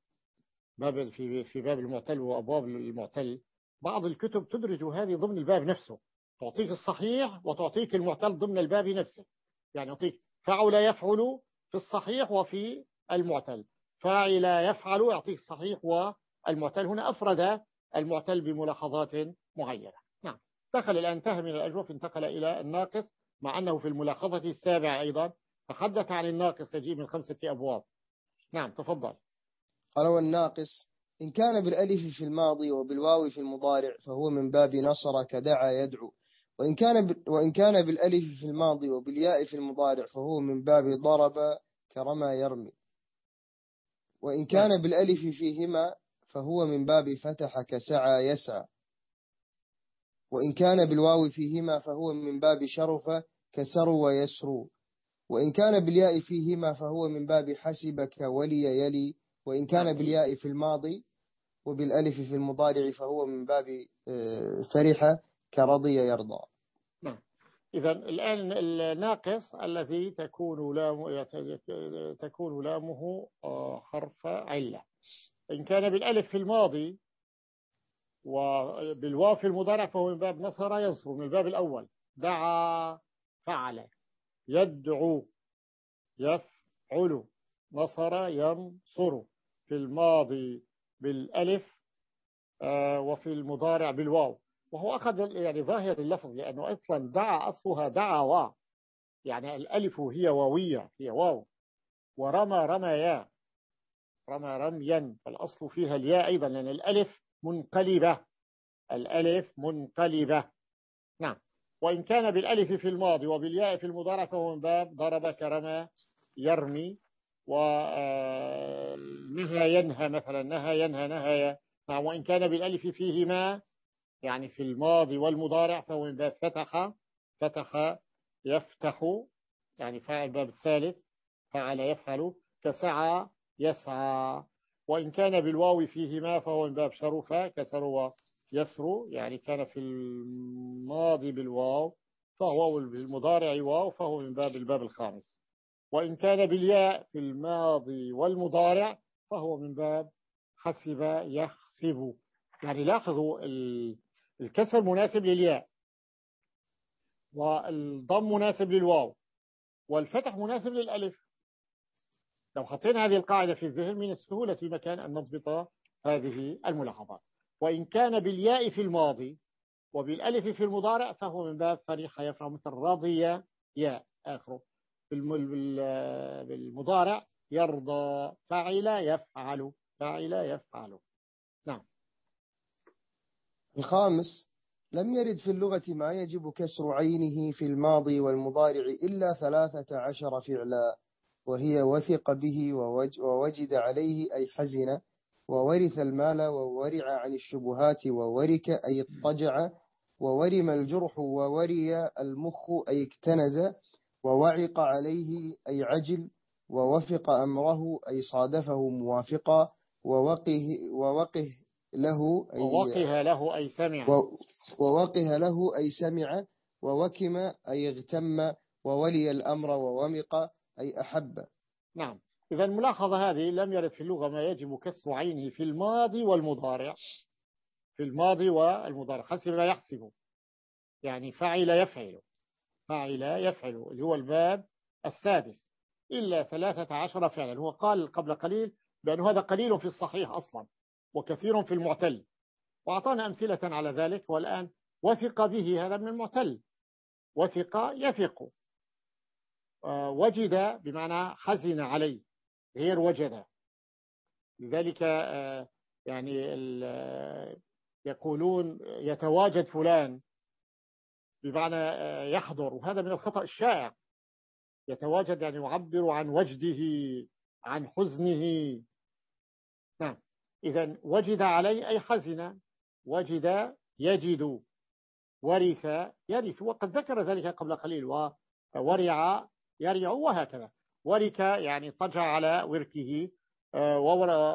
باب في في باب المعتل وأبواب المعتل. بعض الكتب تدرج هذه ضمن الباب نفسه تعطيك الصحيح وتعطيك المعتل ضمن الباب نفسه. يعني يعطيك فعل يفعل في الصحيح وفي المعتل. فاعل يفعل يعطيك الصحيح والمعتل. هنا أفرد المعتل بملاحظات معينة. نعم. دخل الآن انتهى من الأجوف انتقل إلى الناقص. مع أنه في الملاحظة السابعة أيضا تحدث عن الناقص يجيب من خمسة أبواب. نعم تفضل. قال والناقص إن كان بالألف في الماضي وبالواو في المضارع فهو من باب نصر كدعا يدعو. وإن كان وإن كان بالألف في الماضي وبالياء في المضارع فهو من باب ضرب كرمى يرمي. وإن كان نعم. بالألف فيهما فهو من باب فتح كسعى يسعى. وإن كان بالواو فيهما فهو من باب شرف كسرو ويسرو وإن كان بالياء فيهما فهو من باب حسبك ولي يلي. وإن كان نعم. بالياء في الماضي وبالألف في المضارع فهو من باب آه، فرح كرضي يرضى. نعم. إذا الآن الناقص الذي تكون لام تكون لامه آه، حرف علة. إن كان بالألف في الماضي وبالواو في المضارع فهو من باب نصر ينصر من الباب الأول. دعا. فعل. يدعو يفعل. نصر ينصر. في الماضي بالألف آه، وفي المضارع بالواو. وهو أخذ يعني ظاهر اللفظ لأنه أصلا دعا أصلها دعا يعني الألف هي واوية هي واو. ورمى رميا رمى رميا. فالأصل فيها الياء أيضا لأن الألف منقلبة. الألف منقلبة. وإن كان بالألف في الماضي وبالياء في المضارع فهو من باب ضرب كرمى يرمي ونهى آه، ينهى مثلا نهى ينهى نهى نعم وإن كان بالألف فيهما يعني في الماضي والمضارع فهو من باب فتح فتح يفتح يعني فاعل الباب الثالث فعل يفعل كسعى يسعى. وإن كان بالواو فيهما فهو من باب شرف كسر يسر يعني كان في الماضي بالواو فهو بالمضارع واو فهو من باب الباب الخامس. وإن كان بالياء في الماضي والمضارع فهو من باب حسب يحسب. يعني لاحظوا الكسر مناسب للياء والضم مناسب للواو والفتح مناسب للألف. لو حطينا هذه القاعدة في الذهن من السهولة في مكان أن نضبط هذه الملاحظات. وإن كان بالياء في الماضي وبالألف في المضارع فهو من باب فريح يفرح مثل رضي ياء آخره. بالمضارع يرضى فعل يفعل فعل يفعل. نعم. الخامس لم يرد في اللغة ما يجب كسر عينه في الماضي والمضارع إلا ثلاثة عشر فعلا وهي وثق به ووجد عليه أي حزن. وورث المال وورع عن الشبهات وورك أي اضطجع وورم الجرح ووري المخ أي اكتنز ووعق عليه أي عجل ووفق أمره أي صادفه موافقا ووقه, ووقه له أي ووقه له أي سمع. ووقه له أي سمع ووكم أي اغتم وولي الأمر وومق أي أحب. نعم. إذا الملاحظة هذه لم يرد في اللغة ما يجب كسر عينه في الماضي والمضارع. في الماضي والمضارع. حسب لا يحسب. يعني فعل يفعل. فعل يفعل. اللي هو الباب السادس. إلا ثلاثة عشر فعلا. هو قال قبل قليل بأن هذا قليل في الصحيح أصلا وكثير في المعتل. وأعطانا أمثلة على ذلك والآن وثق به هذا من المعتل. وثق يثق. آه، وجد بمعنى حزن عليه. غير وجد لذلك آه، يعني يقولون يتواجد فلان بمعنى آه، يحضر. وهذا من الخطأ الشائع. يتواجد يعني يعبر عن وجده عن حزنه. نعم. إذا وجد علي أي حزن. وجد يجد. ورث يرث. وقد ذكر ذلك قبل قليل وورع يرع وهكذا. ورك يعني طجع على وركه آه،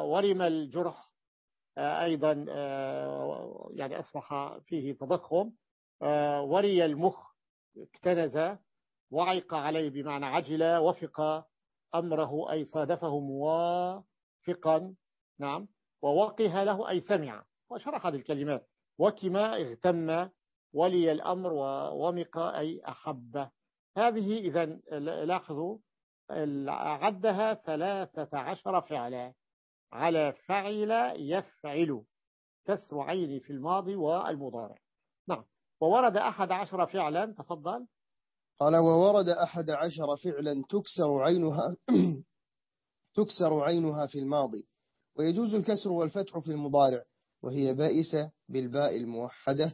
ورم الجرح آه، أيضا يعني أصبح فيه تضخم آه، وري المخ اكتنز وعق عليه بمعنى عجل وفق أمره أي صادفه موافقا نعم ووقه له أي سمع وشرح هذه الكلمات وكما اغتم ولي الأمر وومق أي أحب. هذه إذا لاحظوا عدها ثلاثة عشر فعلا. على فعل يفعل. كسر عين في الماضي والمضارع. نعم. وورد أحد عشر فعلا. تفضل. قال وورد أحد عشر فعلا تكسر عينها تكسر عينها في الماضي. ويجوز الكسر والفتح في المضارع. وهي بائسة بالباء الموحدة.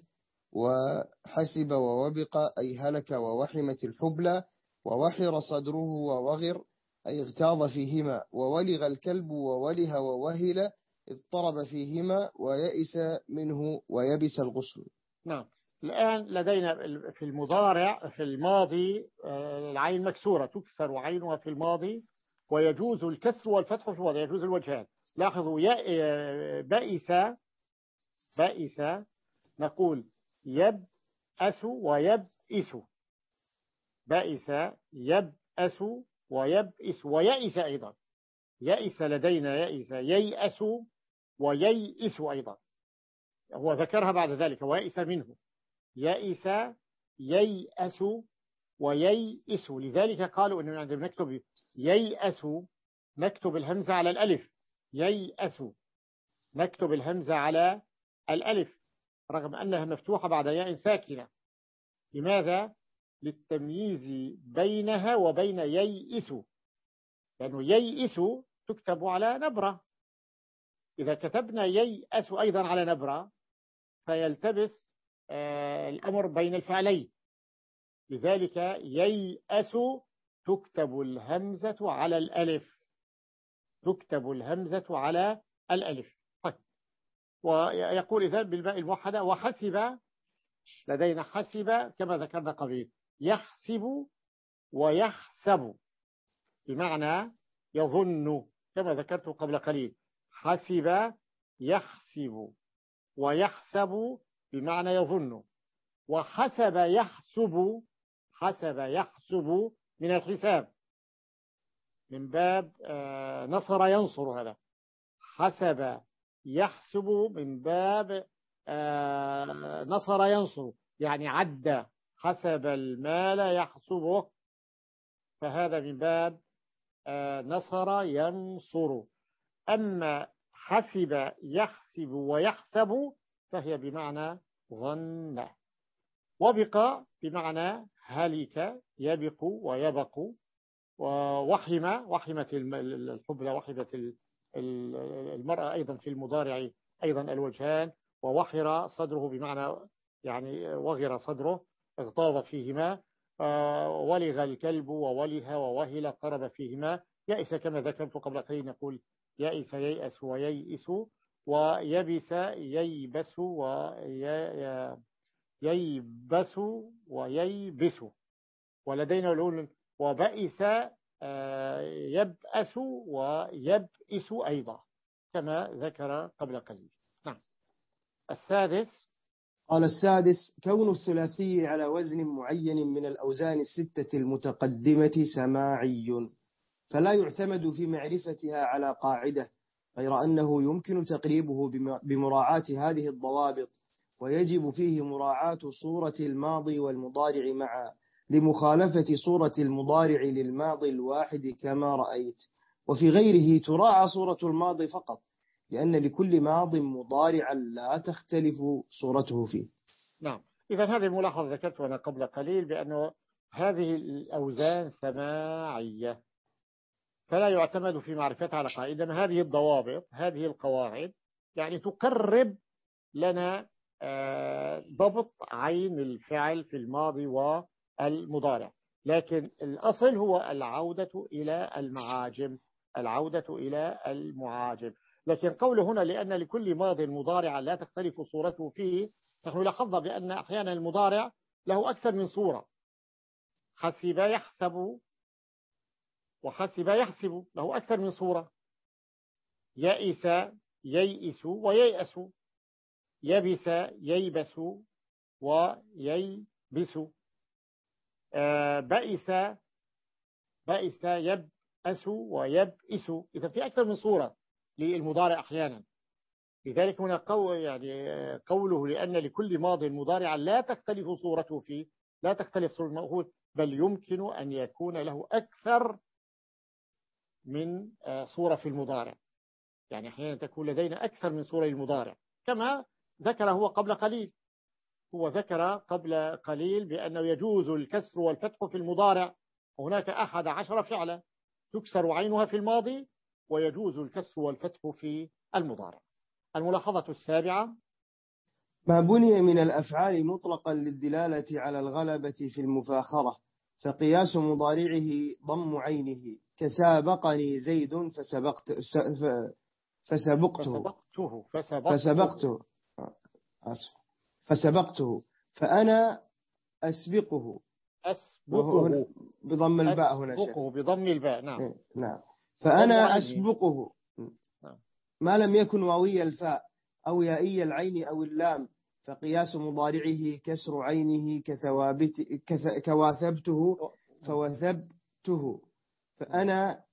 وحسب ووبق أي هلك ووحمت الحبلى. ووحر صدره ووغر أي اغتاظ فيهما وولغ الكلب ووله ووهل اضطرب فيهما ويئس منه ويبس الغسل نعم. الآن لدينا في المضارع في الماضي آه، العين مكسورة تكسر عينها في الماضي ويجوز الكسر والفتح في الماضي يجوز الوجهان. لاحظوا آه، بئس بئس نقول يبأس ويبئس. بئس يبأس ويبئس ويئس أيضا. يئس لدينا يئس ييأس وييئس أيضا. هو ذكرها بعد ذلك ويئس منه. يئس ييأس وييئس. لذلك قالوا أنه عندما نكتب ييأس نكتب الهمزة على الألف. ييأس نكتب الهمزة على الألف رغم أنها مفتوحة بعد ياء ساكنة. لماذا؟ للتمييز بينها وبين ييئس. لأنه ييئس تكتب على نبرة. إذا كتبنا ييأس أيضا على نبرة فيلتبس آه، الأمر بين الفعلين. لذلك ييأس تكتب الهمزة على الألف. تكتب الهمزة على الألف. طيب. ويقول إذا بالباء الموحدة وحسب لدينا حسب كما ذكرنا قبل يحسب ويحسب. بمعنى يظن كما ذكرت قبل قليل حسب يحسب. ويحسب بمعنى يظن. وحسب يحسب حسب يحسب من الحساب. من باب آه، نصر ينصر هذا. حسب يحسب من باب آه، نصر ينصر. يعني عد. حسب المال يحسبه. فهذا من باب آه، نصر ينصر. أما حسب يحسب ويحسب فهي بمعنى ظن. وبقى بمعنى هلك يبق ويبق. ووحم وحمت الحبلى وحمت المرأة أيضا في المضارع أيضا الوجهان. ووحر صدره بمعنى يعني وغر صدره. اغتاظ فيهما ولغ الكلب ووله ووهل قرب فيهما. يأس كما ذكرت قبل قليل نقول يأس ييأس وييئس ويبس ييبس وييبس وييبس. ولدينا الأول وبئس آه، يبأس ويبئس أيضا كما ذكر قبل قليل. نعم. السادس قال السادس كون الثلاثي على وزن معين من الأوزان الستة المتقدمة سماعي. فلا يعتمد في معرفتها على قاعدة غير أنه يمكن تقريبه بمراعاة هذه الضوابط ويجب فيه مراعاة صورة الماضي والمضارع معا لمخالفة صورة المضارع للماضي الواحد كما رأيت. وفي غيره تراعى صورة الماضي فقط لأن لكل ماض مضارعا لا تختلف صورته فيه. نعم. إذا هذه الملاحظة ذكرتها أنا قبل قليل بأنه هذه الأوزان سماعية فلا يعتمد في معرفتها على قاعدة. هذه الضوابط هذه القواعد يعني تقرب لنا آه، ضبط عين الفعل في الماضي والمضارع. لكن الأصل هو العودة إلى المعاجم العودة إلى المعاجم. لكن قوله هنا لأن لكل ماض مضارع لا تختلف صورته فيه نحن لاحظنا بأن أحيانا المضارع له أكثر من صورة. حسب يحسب وحسب يحسب له أكثر من صورة. يئس ييئس وييأس. يبس ييبس وييبس. آه، بئس بئس يبأس ويبئس. إذا في أكثر من صورة. للمضارع أحيانا. لذلك هنا قول يعني قوله لأن لكل ماض مضارع لا تختلف صورته فيه لا تختلف صورة المأخوذ بل يمكن أن يكون له أكثر من آه، صورة في المضارع. يعني أحيانا تكون لدينا أكثر من صورة للمضارع. كما ذكر هو قبل قليل. هو ذكر قبل قليل بأنه يجوز الكسر والفتح في المضارع. وهناك أحد عشر فعلا. تكسر عينها في الماضي ويجوز الكسر والفتح في المضارع. الملاحظة السابعة. ما بني من الأفعال مطلقا للدلالة على الغلبة في المفاخرة فقياس مضارعه ضم عينه. كسابقني زيد فسبقت فسبقته. فسبقته فسبقته. فسبقته. فأنا أسبقه. أسبقه. بضم الباء هنا أسبقه بضم الباء نعم. إيه، نعم. فأنا أسبقه. نعم. ما لم يكن واوي الفاء أو يائي العين أو اللام فقياس مضارعه كسر عينه كثوابت كواثبته فوثبته. فأنا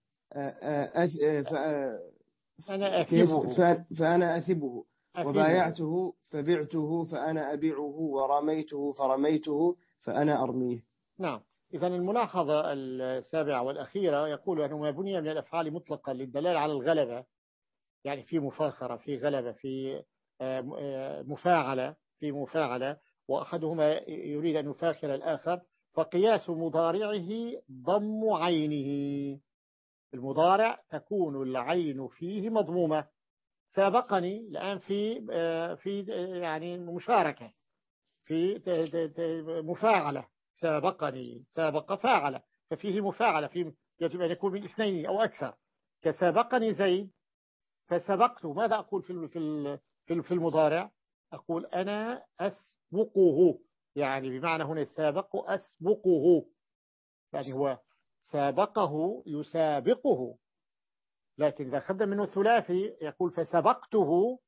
أنا أثبه فأنا أثبه وبايعته فبعته فأنا أبيعه ورميته فرميته فأنا أرميه. نعم. إذا الملاحظة السابعة والأخيرة يقول أنه ما بني من الأفعال مطلقا للدلالة على الغلبة يعني في مفاخرة في غلبة في آه، آه، مفاعلة في مفاعلة وأحدهما يريد أن يفاخر الآخر فقياس مضارعه ضم عينه. المضارع تكون العين فيه مضمومة. سابقني الآن في آه، في يعني مشاركة في مفاعلة. سابقني سابق فاعل ففيه مفاعلة في يجب أن يكون من اثنين أو أكثر. كسابقني زيد فسبقت. ماذا أقول في في في المضارع؟ أقول أنا أسبقه. يعني بمعنى هنا سابق أسبقه. يعني هو سابقه يسابقه. لكن إذا أخذنا منه ثلاثي يقول فسبقته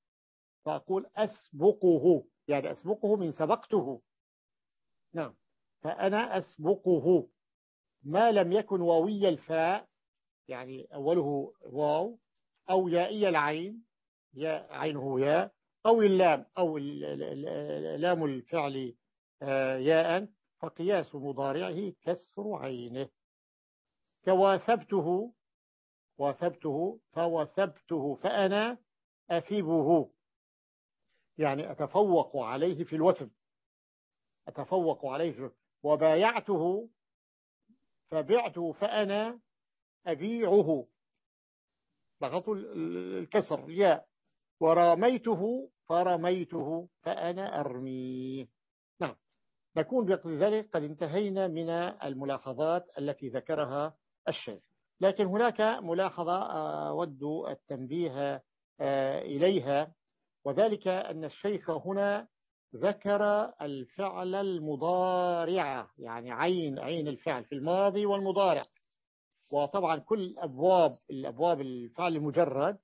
فأقول أسبقه. يعني أسبقه من سبقته. نعم. فأنا أسبقه. ما لم يكن واوي الفاء يعني أوله واو أو يائي العين يا عينه يا أو اللام أو لام الفعل آه، ياء فقياس مضارعه كسر عينه. كواثبته واثبته فوثبته فأنا أثبه يعني أتفوق عليه في الوثب أتفوق عليه في وبايعته فبعته فأنا أبيعه. ضغط الكسر ياء. ورميته فرميته فأنا أرميه. نعم. نكون بذلك قد انتهينا من الملاحظات التي ذكرها الشيخ. لكن هناك ملاحظة آه، أود التنبيه آه، إليها وذلك أن الشيخ هنا ذكر الفعل المضارع يعني عين عين الفعل في الماضي والمضارع. وطبعا كل أبواب الأبواب الفعل المجرد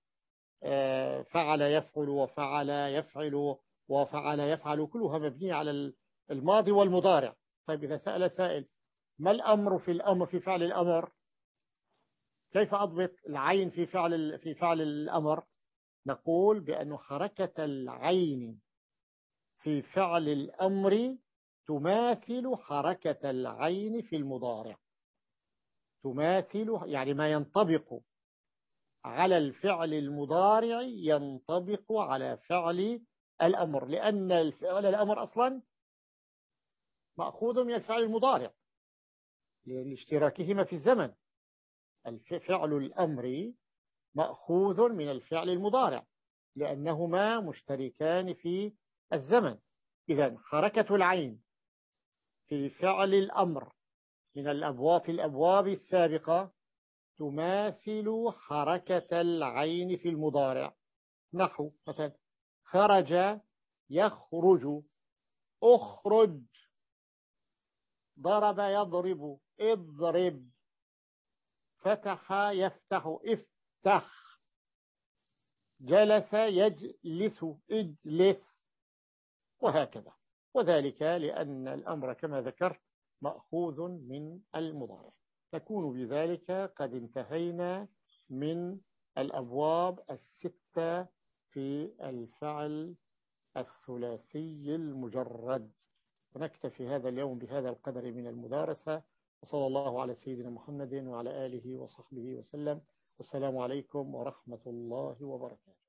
آه، فعل يفعل وفعل يفعل وفعل يفعل كلها مبنية على الماضي والمضارع. طيب إذا سأل سائل ما الأمر في الأمر في فعل الأمر؟ كيف أضبط العين في فعل في فعل الأمر؟ نقول بأن حركة العين في فعل الأمر تماثل حركة العين في المضارع. تماثل يعني ما ينطبق على الفعل المضارع ينطبق على فعل الأمر لأن الفعل الأمر أصلا مأخوذ من الفعل المضارع لاشتراكهما في الزمن. الفعل الأمر مأخوذ من الفعل المضارع لأنهما مشتركان في الزمن. إذا حركة العين في فعل الأمر من الأبواب في الأبواب السابقة تماثل حركة العين في المضارع. نحو مثلا خرج يخرج أخرج ضرب يضرب اضرب فتح يفتح افتح جلس يجلس اجلس. وهكذا. وذلك لأن الأمر كما ذكرت مأخوذ من المضارع. تكون بذلك قد انتهينا من الأبواب الستة في الفعل الثلاثي المجرد. ونكتفي هذا اليوم بهذا القدر من المدارسة. وصلى الله على سيدنا محمد وعلى آله وصحبه وسلم. والسلام عليكم ورحمة الله وبركاته.